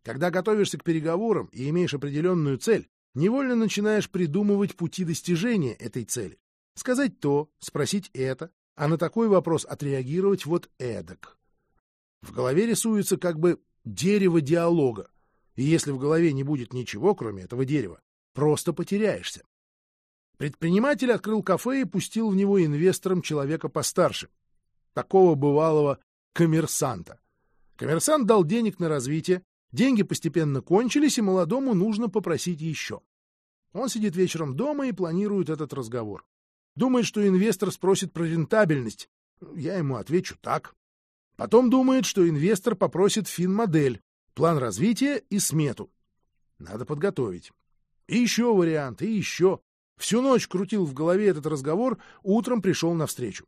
Когда готовишься к переговорам и имеешь определенную цель, невольно начинаешь придумывать пути достижения этой цели. Сказать то, спросить это, а на такой вопрос отреагировать вот эдак. В голове рисуется как бы дерево диалога, и если в голове не будет ничего, кроме этого дерева, просто потеряешься. Предприниматель открыл кафе и пустил в него инвесторам человека постарше, такого бывалого коммерсанта. Коммерсант дал денег на развитие, деньги постепенно кончились, и молодому нужно попросить еще. Он сидит вечером дома и планирует этот разговор. Думает, что инвестор спросит про рентабельность. Я ему отвечу так. Потом думает, что инвестор попросит фин-модель план развития и смету. Надо подготовить. И еще вариант, и еще. Всю ночь крутил в голове этот разговор, утром пришел навстречу.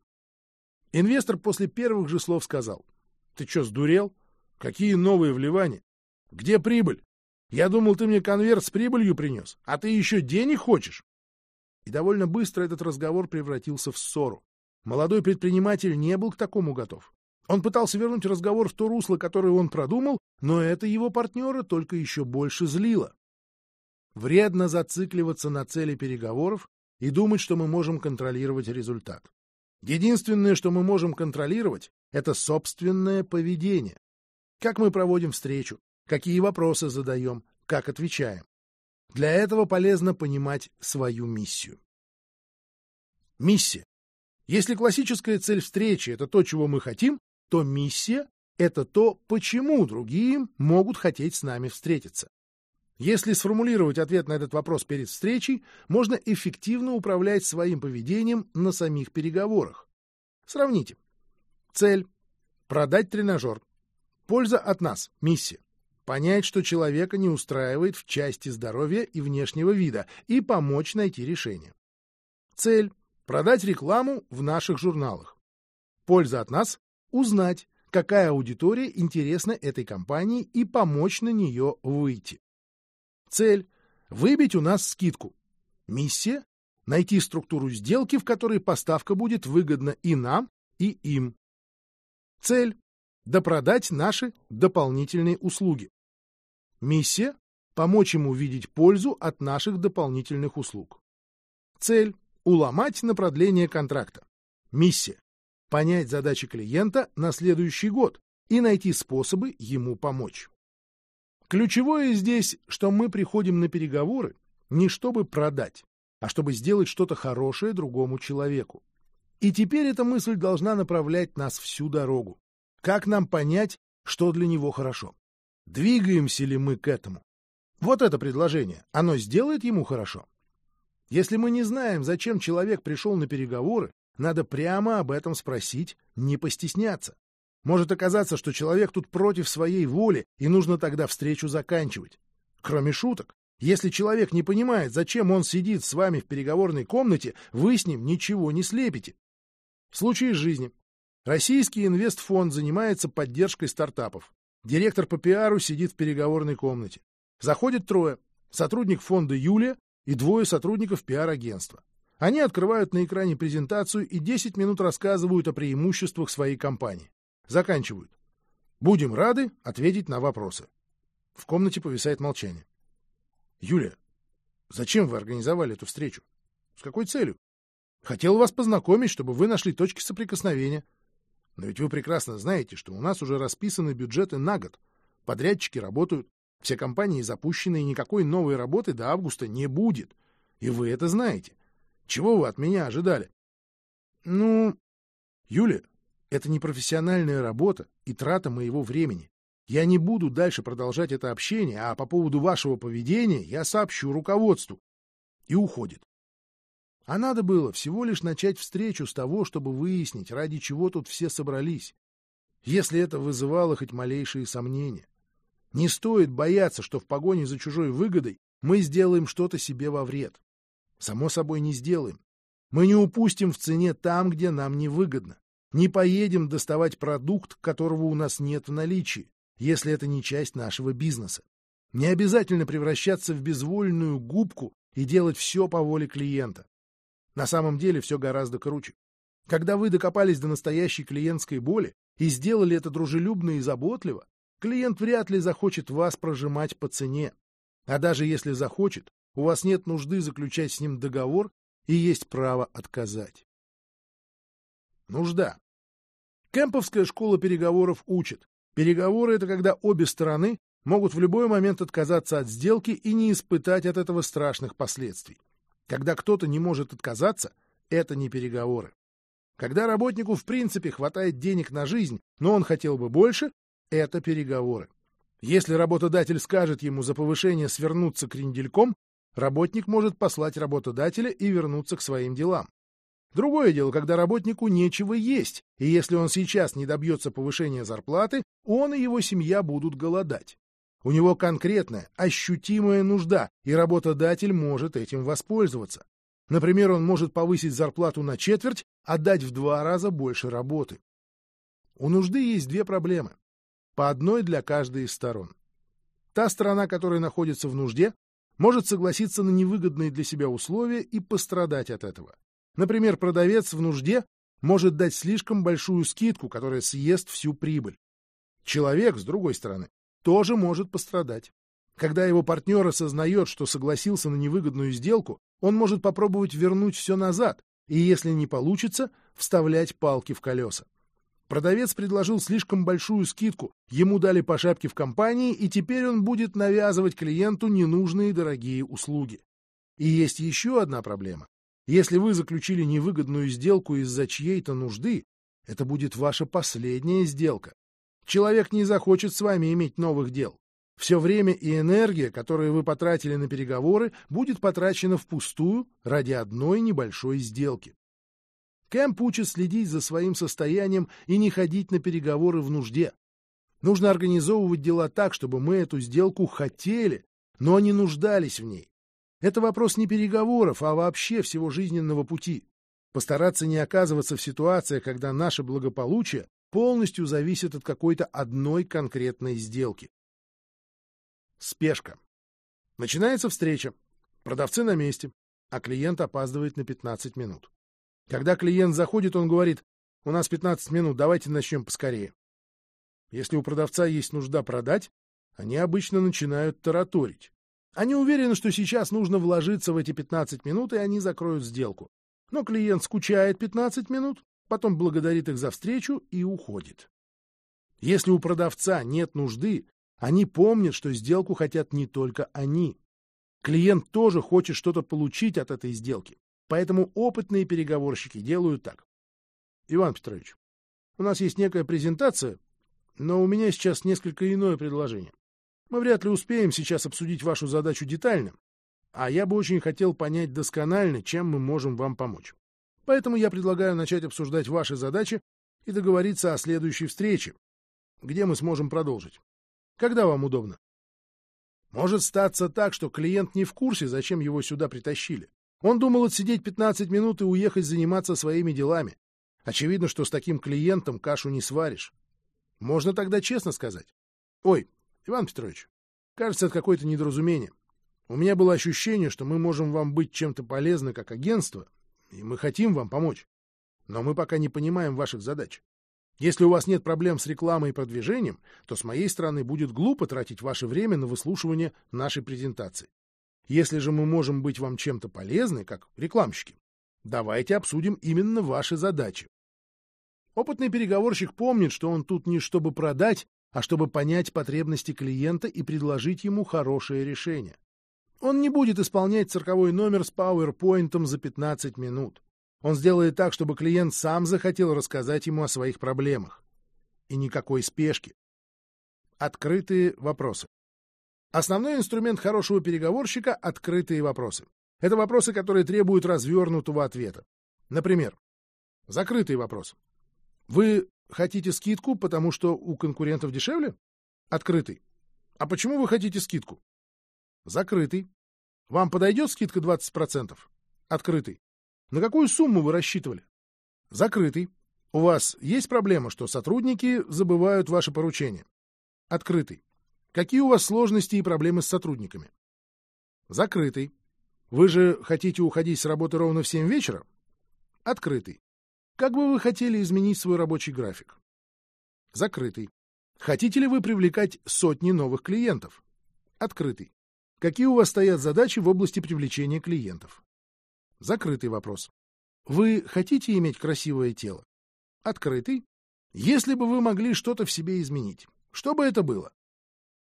Инвестор после первых же слов сказал. «Ты что, сдурел? Какие новые вливания? Где прибыль? Я думал, ты мне конверт с прибылью принес, а ты еще денег хочешь?» И довольно быстро этот разговор превратился в ссору. Молодой предприниматель не был к такому готов. Он пытался вернуть разговор в то русло, которое он продумал, но это его партнера только еще больше злило. Вредно зацикливаться на цели переговоров и думать, что мы можем контролировать результат. Единственное, что мы можем контролировать, это собственное поведение. Как мы проводим встречу, какие вопросы задаем, как отвечаем. Для этого полезно понимать свою миссию. Миссия. Если классическая цель встречи — это то, чего мы хотим, то миссия — это то, почему другие могут хотеть с нами встретиться. Если сформулировать ответ на этот вопрос перед встречей, можно эффективно управлять своим поведением на самих переговорах. Сравните. Цель – продать тренажер. Польза от нас – миссия. Понять, что человека не устраивает в части здоровья и внешнего вида, и помочь найти решение. Цель – продать рекламу в наших журналах. Польза от нас узнать, какая аудитория интересна этой компании и помочь на нее выйти. Цель – выбить у нас скидку. Миссия – найти структуру сделки, в которой поставка будет выгодна и нам, и им. Цель – допродать наши дополнительные услуги. Миссия – помочь ему увидеть пользу от наших дополнительных услуг. Цель – уломать на продление контракта. Миссия понять задачи клиента на следующий год и найти способы ему помочь. Ключевое здесь, что мы приходим на переговоры не чтобы продать, а чтобы сделать что-то хорошее другому человеку. И теперь эта мысль должна направлять нас всю дорогу. Как нам понять, что для него хорошо? Двигаемся ли мы к этому? Вот это предложение, оно сделает ему хорошо? Если мы не знаем, зачем человек пришел на переговоры, надо прямо об этом спросить, не постесняться. Может оказаться, что человек тут против своей воли, и нужно тогда встречу заканчивать. Кроме шуток, если человек не понимает, зачем он сидит с вами в переговорной комнате, вы с ним ничего не слепите. Случай из жизни. Российский инвестфонд занимается поддержкой стартапов. Директор по пиару сидит в переговорной комнате. Заходит трое. Сотрудник фонда Юлия и двое сотрудников пиар-агентства. Они открывают на экране презентацию и 10 минут рассказывают о преимуществах своей компании. Заканчивают. Будем рады ответить на вопросы. В комнате повисает молчание. Юлия, зачем вы организовали эту встречу? С какой целью? Хотел вас познакомить, чтобы вы нашли точки соприкосновения. Но ведь вы прекрасно знаете, что у нас уже расписаны бюджеты на год. Подрядчики работают, все компании запущены, и никакой новой работы до августа не будет. И вы это знаете. Чего вы от меня ожидали? Ну, Юлия, это не профессиональная работа и трата моего времени. Я не буду дальше продолжать это общение, а по поводу вашего поведения я сообщу руководству. И уходит. А надо было всего лишь начать встречу с того, чтобы выяснить, ради чего тут все собрались, если это вызывало хоть малейшие сомнения. Не стоит бояться, что в погоне за чужой выгодой мы сделаем что-то себе во вред. Само собой, не сделаем. Мы не упустим в цене там, где нам невыгодно. Не поедем доставать продукт, которого у нас нет в наличии, если это не часть нашего бизнеса. Не обязательно превращаться в безвольную губку и делать все по воле клиента. На самом деле все гораздо круче. Когда вы докопались до настоящей клиентской боли и сделали это дружелюбно и заботливо, клиент вряд ли захочет вас прожимать по цене. А даже если захочет, у вас нет нужды заключать с ним договор и есть право отказать. Нужда. Кемповская школа переговоров учит. Переговоры — это когда обе стороны могут в любой момент отказаться от сделки и не испытать от этого страшных последствий. Когда кто-то не может отказаться, это не переговоры. Когда работнику в принципе хватает денег на жизнь, но он хотел бы больше, это переговоры. Если работодатель скажет ему за повышение свернуться крендельком, работник может послать работодателя и вернуться к своим делам. Другое дело, когда работнику нечего есть, и если он сейчас не добьется повышения зарплаты, он и его семья будут голодать. У него конкретная, ощутимая нужда, и работодатель может этим воспользоваться. Например, он может повысить зарплату на четверть, а дать в два раза больше работы. У нужды есть две проблемы. По одной для каждой из сторон. Та сторона, которая находится в нужде, может согласиться на невыгодные для себя условия и пострадать от этого. Например, продавец в нужде может дать слишком большую скидку, которая съест всю прибыль. Человек, с другой стороны, тоже может пострадать. Когда его партнер осознает, что согласился на невыгодную сделку, он может попробовать вернуть все назад, и если не получится, вставлять палки в колеса. Продавец предложил слишком большую скидку, ему дали по шапке в компании, и теперь он будет навязывать клиенту ненужные дорогие услуги. И есть еще одна проблема. Если вы заключили невыгодную сделку из-за чьей-то нужды, это будет ваша последняя сделка. Человек не захочет с вами иметь новых дел. Все время и энергия, которые вы потратили на переговоры, будет потрачена впустую ради одной небольшой сделки. Кэмп учит следить за своим состоянием и не ходить на переговоры в нужде. Нужно организовывать дела так, чтобы мы эту сделку хотели, но не нуждались в ней. Это вопрос не переговоров, а вообще всего жизненного пути. Постараться не оказываться в ситуациях, когда наше благополучие полностью зависит от какой-то одной конкретной сделки. Спешка. Начинается встреча. Продавцы на месте, а клиент опаздывает на 15 минут. Когда клиент заходит, он говорит, у нас 15 минут, давайте начнем поскорее. Если у продавца есть нужда продать, они обычно начинают тараторить. Они уверены, что сейчас нужно вложиться в эти 15 минут, и они закроют сделку. Но клиент скучает 15 минут, потом благодарит их за встречу и уходит. Если у продавца нет нужды, Они помнят, что сделку хотят не только они. Клиент тоже хочет что-то получить от этой сделки. Поэтому опытные переговорщики делают так. Иван Петрович, у нас есть некая презентация, но у меня сейчас несколько иное предложение. Мы вряд ли успеем сейчас обсудить вашу задачу детально, а я бы очень хотел понять досконально, чем мы можем вам помочь. Поэтому я предлагаю начать обсуждать ваши задачи и договориться о следующей встрече, где мы сможем продолжить. Когда вам удобно? Может статься так, что клиент не в курсе, зачем его сюда притащили. Он думал отсидеть 15 минут и уехать заниматься своими делами. Очевидно, что с таким клиентом кашу не сваришь. Можно тогда честно сказать. Ой, Иван Петрович, кажется, это какое-то недоразумение. У меня было ощущение, что мы можем вам быть чем-то полезны как агентство, и мы хотим вам помочь. Но мы пока не понимаем ваших задач. Если у вас нет проблем с рекламой и продвижением, то с моей стороны будет глупо тратить ваше время на выслушивание нашей презентации. Если же мы можем быть вам чем-то полезны, как рекламщики, давайте обсудим именно ваши задачи. Опытный переговорщик помнит, что он тут не чтобы продать, а чтобы понять потребности клиента и предложить ему хорошее решение. Он не будет исполнять цирковой номер с PowerPoint за 15 минут. Он сделает так, чтобы клиент сам захотел рассказать ему о своих проблемах. И никакой спешки. Открытые вопросы. Основной инструмент хорошего переговорщика — открытые вопросы. Это вопросы, которые требуют развернутого ответа. Например, закрытый вопрос. Вы хотите скидку, потому что у конкурентов дешевле? Открытый. А почему вы хотите скидку? Закрытый. Вам подойдет скидка 20%? Открытый. На какую сумму вы рассчитывали? Закрытый. У вас есть проблема, что сотрудники забывают ваши поручения? Открытый. Какие у вас сложности и проблемы с сотрудниками? Закрытый. Вы же хотите уходить с работы ровно в 7 вечера? Открытый. Как бы вы хотели изменить свой рабочий график? Закрытый. Хотите ли вы привлекать сотни новых клиентов? Открытый. Какие у вас стоят задачи в области привлечения клиентов? Закрытый вопрос. Вы хотите иметь красивое тело? Открытый. Если бы вы могли что-то в себе изменить, что бы это было?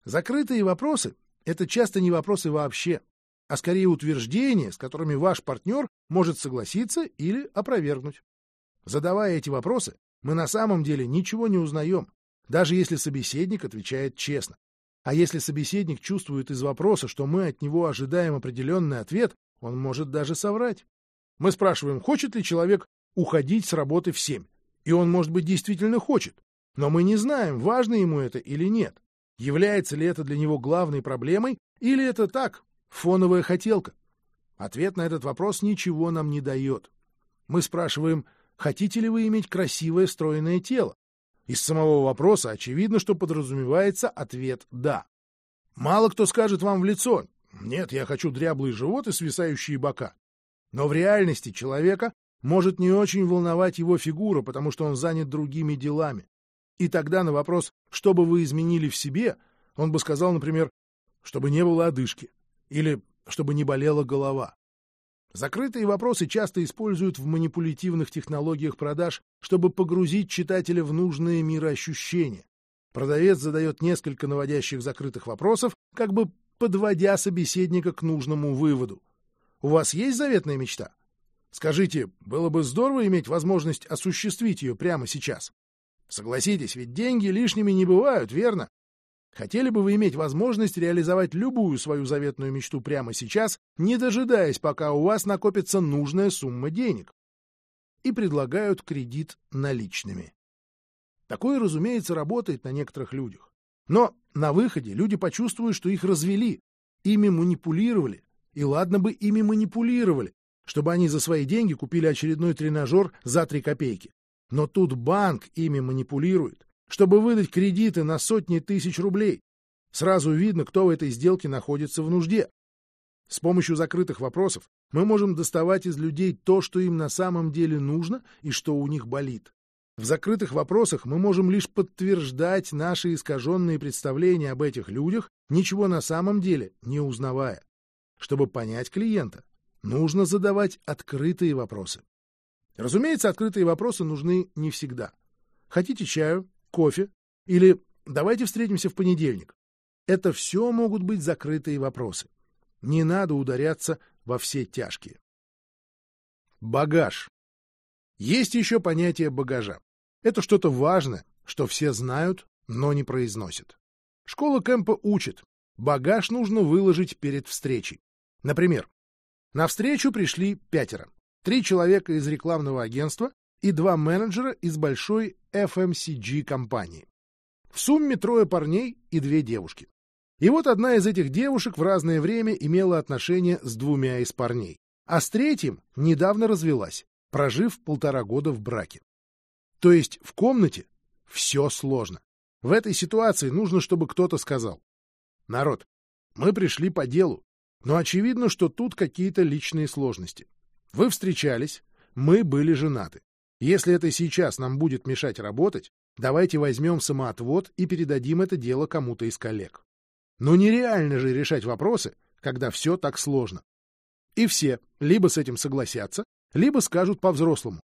Закрытые вопросы — это часто не вопросы вообще, а скорее утверждения, с которыми ваш партнер может согласиться или опровергнуть. Задавая эти вопросы, мы на самом деле ничего не узнаем, даже если собеседник отвечает честно. А если собеседник чувствует из вопроса, что мы от него ожидаем определенный ответ, он может даже соврать. Мы спрашиваем, хочет ли человек уходить с работы в семь. И он, может быть, действительно хочет. Но мы не знаем, важно ему это или нет. Является ли это для него главной проблемой, или это так, фоновая хотелка? Ответ на этот вопрос ничего нам не дает. Мы спрашиваем, хотите ли вы иметь красивое стройное тело? Из самого вопроса очевидно, что подразумевается ответ «да». Мало кто скажет вам в лицо «нет, я хочу дряблый живот и свисающие бока». Но в реальности человека может не очень волновать его фигура, потому что он занят другими делами. И тогда на вопрос «что бы вы изменили в себе?» он бы сказал, например, «чтобы не было одышки» или «чтобы не болела голова». Закрытые вопросы часто используют в манипулятивных технологиях продаж, чтобы погрузить читателя в нужные мироощущения. Продавец задает несколько наводящих закрытых вопросов, как бы подводя собеседника к нужному выводу. У вас есть заветная мечта? Скажите, было бы здорово иметь возможность осуществить ее прямо сейчас. Согласитесь, ведь деньги лишними не бывают, верно? Хотели бы вы иметь возможность реализовать любую свою заветную мечту прямо сейчас, не дожидаясь, пока у вас накопится нужная сумма денег? И предлагают кредит наличными. Такое, разумеется, работает на некоторых людях. Но на выходе люди почувствуют, что их развели, ими манипулировали. И ладно бы ими манипулировали, чтобы они за свои деньги купили очередной тренажер за три копейки. Но тут банк ими манипулирует, чтобы выдать кредиты на сотни тысяч рублей. Сразу видно, кто в этой сделке находится в нужде. С помощью закрытых вопросов мы можем доставать из людей то, что им на самом деле нужно и что у них болит. В закрытых вопросах мы можем лишь подтверждать наши искаженные представления об этих людях, ничего на самом деле не узнавая. Чтобы понять клиента, нужно задавать открытые вопросы. Разумеется, открытые вопросы нужны не всегда. Хотите чаю, кофе или давайте встретимся в понедельник. Это все могут быть закрытые вопросы. Не надо ударяться во все тяжкие. Багаж. Есть еще понятие багажа. Это что-то важное, что все знают, но не произносят. Школа Кэмпа учит. Багаж нужно выложить перед встречей. Например, на встречу пришли пятеро. Три человека из рекламного агентства и два менеджера из большой FMCG-компании. В сумме трое парней и две девушки. И вот одна из этих девушек в разное время имела отношения с двумя из парней, а с третьим недавно развелась, прожив полтора года в браке. То есть в комнате все сложно. В этой ситуации нужно, чтобы кто-то сказал. Народ, мы пришли по делу, но очевидно, что тут какие-то личные сложности. Вы встречались, мы были женаты. Если это сейчас нам будет мешать работать, давайте возьмем самоотвод и передадим это дело кому-то из коллег. Но нереально же решать вопросы, когда все так сложно. И все либо с этим согласятся, либо скажут по-взрослому.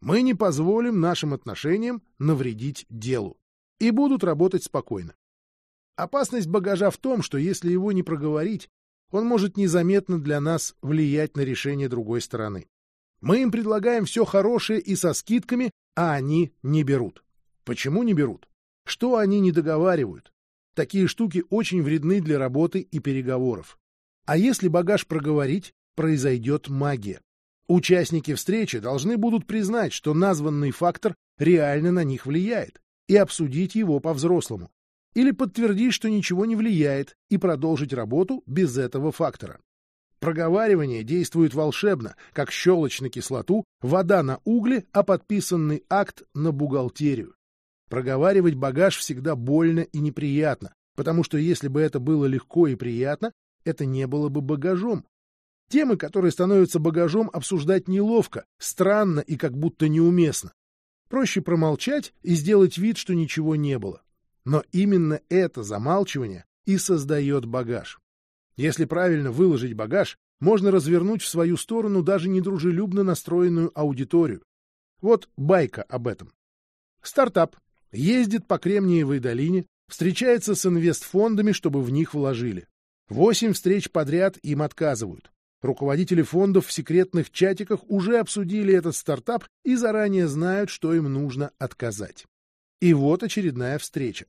Мы не позволим нашим отношениям навредить делу. И будут работать спокойно. Опасность багажа в том, что если его не проговорить, он может незаметно для нас влиять на решение другой стороны. Мы им предлагаем все хорошее и со скидками, а они не берут. Почему не берут? Что они не договаривают? Такие штуки очень вредны для работы и переговоров. А если багаж проговорить, произойдет магия. Участники встречи должны будут признать, что названный фактор реально на них влияет, и обсудить его по-взрослому. Или подтвердить, что ничего не влияет, и продолжить работу без этого фактора. Проговаривание действует волшебно, как щелочь на кислоту, вода на угле, а подписанный акт на бухгалтерию. Проговаривать багаж всегда больно и неприятно, потому что если бы это было легко и приятно, это не было бы багажом. Темы, которые становятся багажом, обсуждать неловко, странно и как будто неуместно. Проще промолчать и сделать вид, что ничего не было. Но именно это замалчивание и создает багаж. Если правильно выложить багаж, можно развернуть в свою сторону даже недружелюбно настроенную аудиторию. Вот байка об этом. Стартап ездит по Кремниевой долине, встречается с инвестфондами, чтобы в них вложили. Восемь встреч подряд им отказывают. Руководители фондов в секретных чатиках уже обсудили этот стартап и заранее знают, что им нужно отказать. И вот очередная встреча.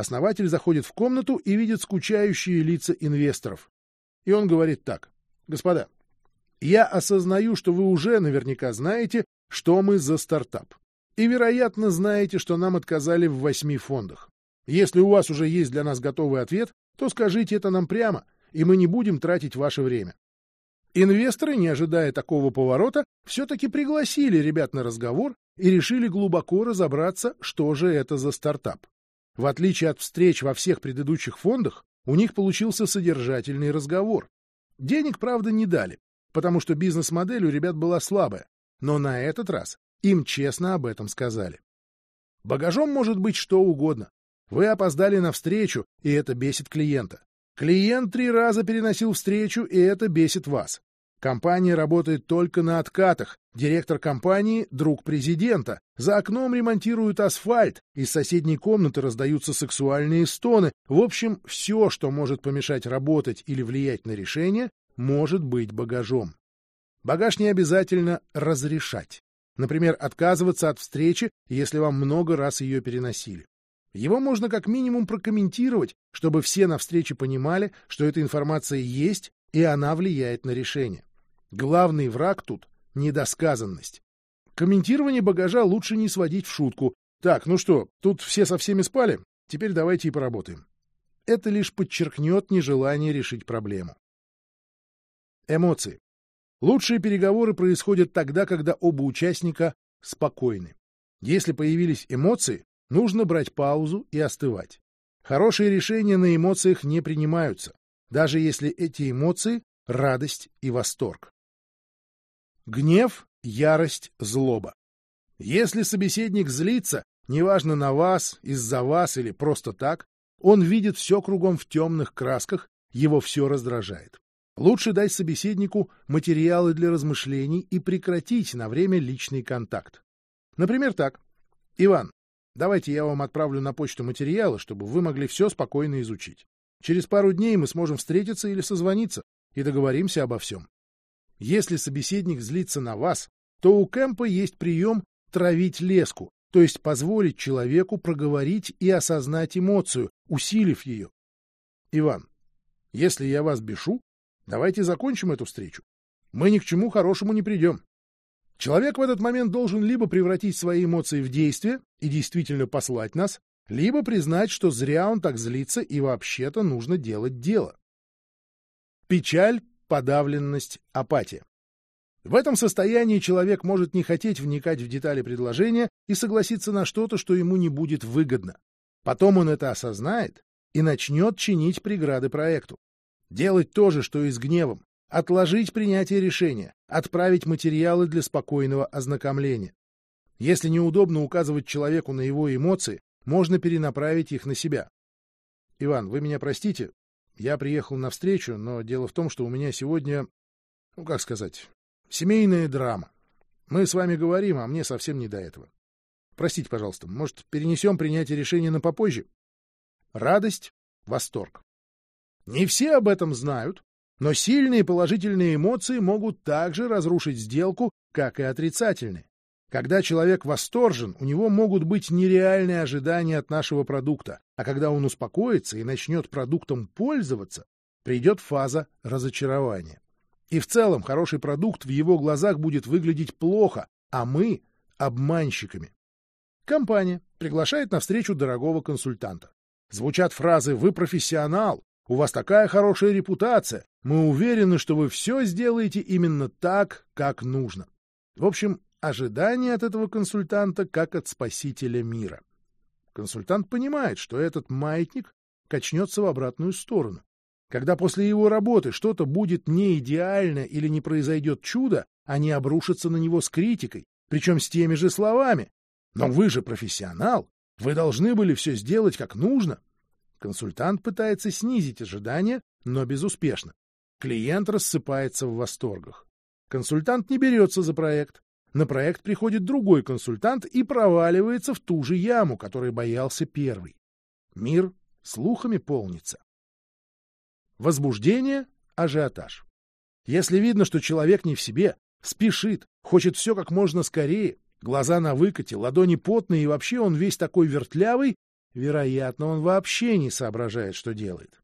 Основатель заходит в комнату и видит скучающие лица инвесторов. И он говорит так. Господа, я осознаю, что вы уже наверняка знаете, что мы за стартап. И, вероятно, знаете, что нам отказали в восьми фондах. Если у вас уже есть для нас готовый ответ, то скажите это нам прямо, и мы не будем тратить ваше время. Инвесторы, не ожидая такого поворота, все-таки пригласили ребят на разговор и решили глубоко разобраться, что же это за стартап. В отличие от встреч во всех предыдущих фондах, у них получился содержательный разговор. Денег, правда, не дали, потому что бизнес-модель у ребят была слабая, но на этот раз им честно об этом сказали. Багажом может быть что угодно. Вы опоздали на встречу, и это бесит клиента. Клиент три раза переносил встречу, и это бесит вас. Компания работает только на откатах. Директор компании — друг президента. За окном ремонтируют асфальт. Из соседней комнаты раздаются сексуальные стоны. В общем, все, что может помешать работать или влиять на решение, может быть багажом. Багаж не обязательно разрешать. Например, отказываться от встречи, если вам много раз ее переносили. Его можно как минимум прокомментировать, чтобы все на встрече понимали, что эта информация есть, и она влияет на решение. Главный враг тут — недосказанность. Комментирование багажа лучше не сводить в шутку. Так, ну что, тут все со всеми спали? Теперь давайте и поработаем. Это лишь подчеркнет нежелание решить проблему. Эмоции. Лучшие переговоры происходят тогда, когда оба участника спокойны. Если появились эмоции, нужно брать паузу и остывать. Хорошие решения на эмоциях не принимаются, даже если эти эмоции — радость и восторг. Гнев, ярость, злоба. Если собеседник злится, неважно на вас, из-за вас или просто так, он видит все кругом в темных красках, его все раздражает. Лучше дать собеседнику материалы для размышлений и прекратить на время личный контакт. Например, так. «Иван, давайте я вам отправлю на почту материалы, чтобы вы могли все спокойно изучить. Через пару дней мы сможем встретиться или созвониться и договоримся обо всем. Если собеседник злится на вас, то у Кэмпа есть прием травить леску, то есть позволить человеку проговорить и осознать эмоцию, усилив ее. Иван, если я вас бешу, давайте закончим эту встречу. Мы ни к чему хорошему не придем. Человек в этот момент должен либо превратить свои эмоции в действие и действительно послать нас, либо признать, что зря он так злится и вообще-то нужно делать дело. Печаль, подавленность, апатия. В этом состоянии человек может не хотеть вникать в детали предложения и согласиться на что-то, что ему не будет выгодно. Потом он это осознает и начнет чинить преграды проекту. Делать то же, что и с гневом. Отложить принятие решения, отправить материалы для спокойного ознакомления. Если неудобно указывать человеку на его эмоции, можно перенаправить их на себя. Иван, вы меня простите, я приехал на встречу, но дело в том, что у меня сегодня, ну как сказать, семейная драма. Мы с вами говорим, а мне совсем не до этого. Простите, пожалуйста, может, перенесем принятие решения на попозже? Радость, восторг. Не все об этом знают, но сильные положительные эмоции могут также разрушить сделку, как и отрицательные. Когда человек восторжен, у него могут быть нереальные ожидания от нашего продукта, а когда он успокоится и начнет продуктом пользоваться, придет фаза разочарования. И в целом хороший продукт в его глазах будет выглядеть плохо, а мы — обманщиками. Компания приглашает на встречу дорогого консультанта. Звучат фразы «Вы профессионал», «У вас такая хорошая репутация», «Мы уверены, что вы все сделаете именно так, как нужно». В общем, ожидания от этого консультанта как от спасителя мира. Консультант понимает, что этот маятник качнется в обратную сторону. Когда после его работы что-то будет не идеально или не произойдет чудо, они обрушатся на него с критикой, причем с теми же словами. Но вы же профессионал, вы должны были все сделать как нужно. Консультант пытается снизить ожидания, но безуспешно. Клиент рассыпается в восторгах. Консультант не берется за проект, на проект приходит другой консультант и проваливается в ту же яму, которой боялся первый. Мир слухами полнится. Возбуждение, ажиотаж. Если видно, что человек не в себе, спешит, хочет все как можно скорее, глаза на выкате, ладони потные и вообще он весь такой вертлявый, вероятно, он вообще не соображает, что делает.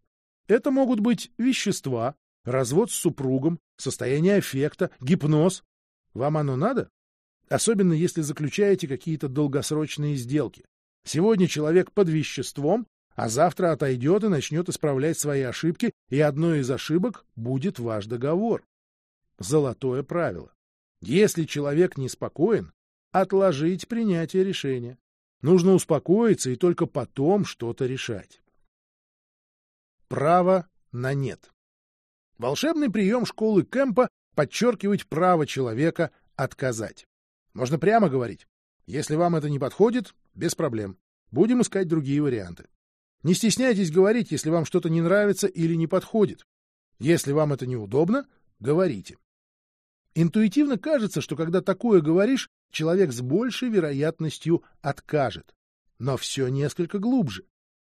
Это могут быть вещества, развод с супругом, состояние аффекта, гипноз. Вам оно надо? Особенно если заключаете какие-то долгосрочные сделки. Сегодня человек под веществом, а завтра отойдет и начнет исправлять свои ошибки, и одной из ошибок будет ваш договор. Золотое правило. Если человек неспокоен, отложить принятие решения. Нужно успокоиться и только потом что-то решать. Право на нет. Волшебный прием школы Кэмпа — подчеркивать право человека отказать. Можно прямо говорить. Если вам это не подходит, без проблем. Будем искать другие варианты. Не стесняйтесь говорить, если вам что-то не нравится или не подходит. Если вам это неудобно, говорите. Интуитивно кажется, что когда такое говоришь, человек с большей вероятностью откажет. Но все несколько глубже.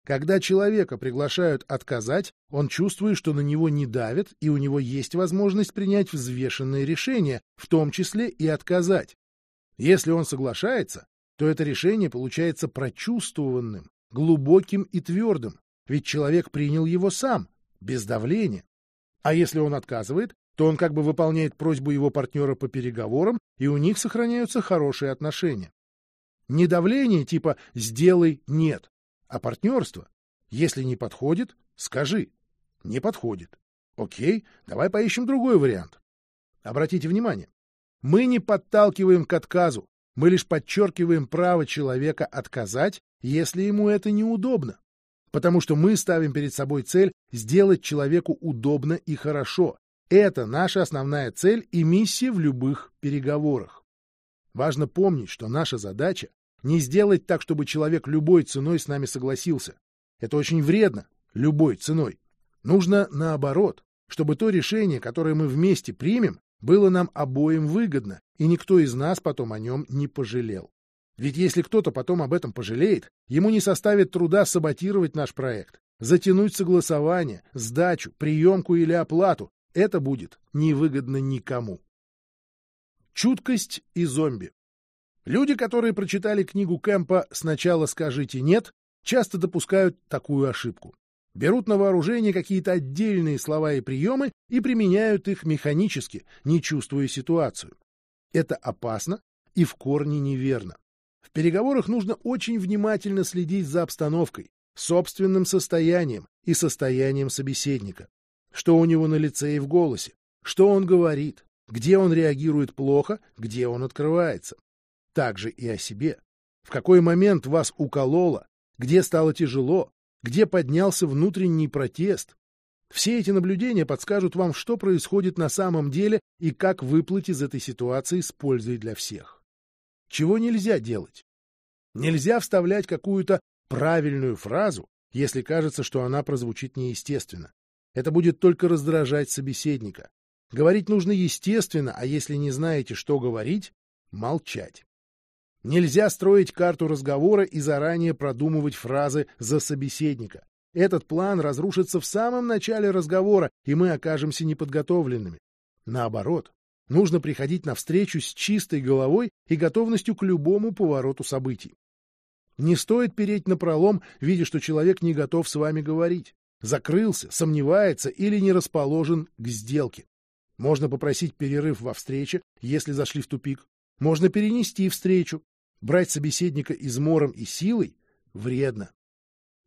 Когда человека приглашают отказать, он чувствует, что на него не давят, и у него есть возможность принять взвешенное решение, в том числе и отказать. Если он соглашается, то это решение получается прочувствованным, глубоким и твердым, ведь человек принял его сам, без давления. А если он отказывает, то он как бы выполняет просьбу его партнера по переговорам, и у них сохраняются хорошие отношения. Не давление типа «сделай нет», а партнерство. Если не подходит, скажи. Не подходит. Окей, давай поищем другой вариант. Обратите внимание, мы не подталкиваем к отказу, мы лишь подчеркиваем право человека отказать, если ему это неудобно. Потому что мы ставим перед собой цель сделать человеку удобно и хорошо. Это наша основная цель и миссия в любых переговорах. Важно помнить, что наша задача не сделать так, чтобы человек любой ценой с нами согласился. Это очень вредно, любой ценой. Нужно наоборот, чтобы то решение, которое мы вместе примем, было нам обоим выгодно, и никто из нас потом о нем не пожалел. Ведь если кто-то потом об этом пожалеет, ему не составит труда саботировать наш проект, затянуть согласование, сдачу, приемку или оплату. Это будет невыгодно никому. Чуткость и зомби. Люди, которые прочитали книгу Кэмпа «Сначала скажите «нет», часто допускают такую ошибку. Берут на вооружение какие-то отдельные слова и приемы и применяют их механически, не чувствуя ситуацию. Это опасно и в корне неверно. В переговорах нужно очень внимательно следить за обстановкой, собственным состоянием и состоянием собеседника. Что у него на лице и в голосе, что он говорит, где он реагирует плохо, где он открывается. Также и о себе. В какой момент вас укололо, где стало тяжело, где поднялся внутренний протест. Все эти наблюдения подскажут вам, что происходит на самом деле и как выплыть из этой ситуации с пользой для всех. Чего нельзя делать? Нельзя вставлять какую-то правильную фразу, если кажется, что она прозвучит неестественно. Это будет только раздражать собеседника. Говорить нужно естественно, а если не знаете, что говорить, молчать. Нельзя строить карту разговора и заранее продумывать фразы за собеседника. Этот план разрушится в самом начале разговора, и мы окажемся неподготовленными. Наоборот, нужно приходить на встречу с чистой головой и готовностью к любому повороту событий. Не стоит переть на пролом, видя, что человек не готов с вами говорить, закрылся, сомневается или не расположен к сделке. Можно попросить перерыв во встрече, если зашли в тупик. Можно перенести встречу, Брать собеседника измором и силой вредно.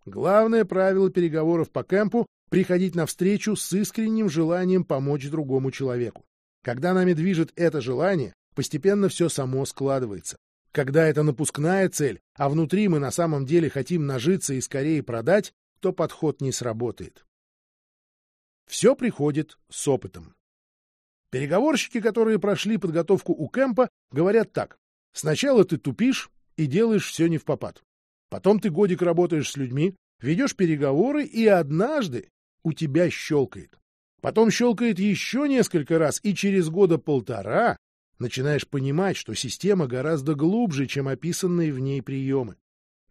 Главное правило переговоров по кемпу — приходить навстречу с искренним желанием помочь другому человеку. Когда нами движет это желание, постепенно все само складывается. Когда это напускная цель, а внутри мы на самом деле хотим нажиться и скорее продать, то подход не сработает. Все приходит с опытом. Переговорщики, которые прошли подготовку у кемпа, говорят так. Сначала ты тупишь и делаешь все не в попад. Потом ты годик работаешь с людьми, ведешь переговоры, и однажды у тебя щелкает. Потом щелкает еще несколько раз, и через года полтора начинаешь понимать, что система гораздо глубже, чем описанные в ней приемы.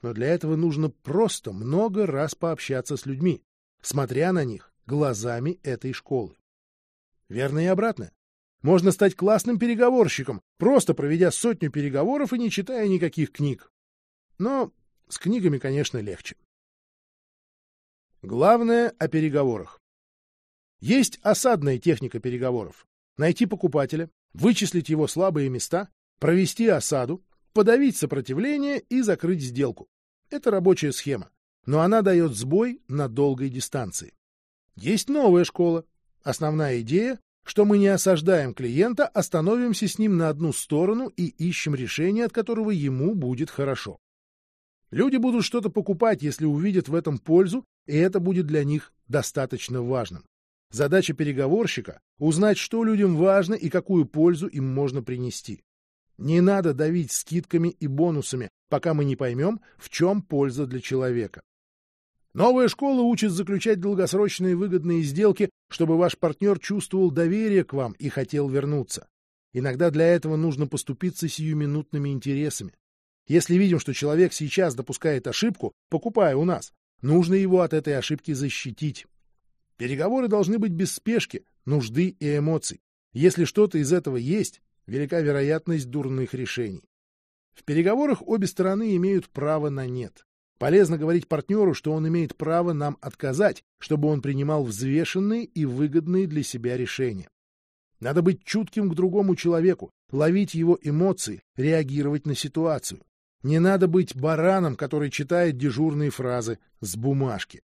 Но для этого нужно просто много раз пообщаться с людьми, смотря на них глазами этой школы. Верно и обратно. Можно стать классным переговорщиком, просто проведя сотню переговоров и не читая никаких книг. Но с книгами, конечно, легче. Главное о переговорах. Есть осадная техника переговоров. Найти покупателя, вычислить его слабые места, провести осаду, подавить сопротивление и закрыть сделку. Это рабочая схема, но она дает сбой на долгой дистанции. Есть новая школа. Основная идея что мы не осаждаем клиента, а становимся с ним на одну сторону и ищем решение, от которого ему будет хорошо. Люди будут что-то покупать, если увидят в этом пользу, и это будет для них достаточно важным. Задача переговорщика — узнать, что людям важно и какую пользу им можно принести. Не надо давить скидками и бонусами, пока мы не поймем, в чем польза для человека. Новая школа учит заключать долгосрочные выгодные сделки, чтобы ваш партнер чувствовал доверие к вам и хотел вернуться. Иногда для этого нужно поступиться сиюминутными интересами. Если видим, что человек сейчас допускает ошибку, покупая у нас, нужно его от этой ошибки защитить. Переговоры должны быть без спешки, нужды и эмоций. Если что-то из этого есть, велика вероятность дурных решений. В переговорах обе стороны имеют право на «нет». Полезно говорить партнеру, что он имеет право нам отказать, чтобы он принимал взвешенные и выгодные для себя решения. Надо быть чутким к другому человеку, ловить его эмоции, реагировать на ситуацию. Не надо быть бараном, который читает дежурные фразы с бумажки.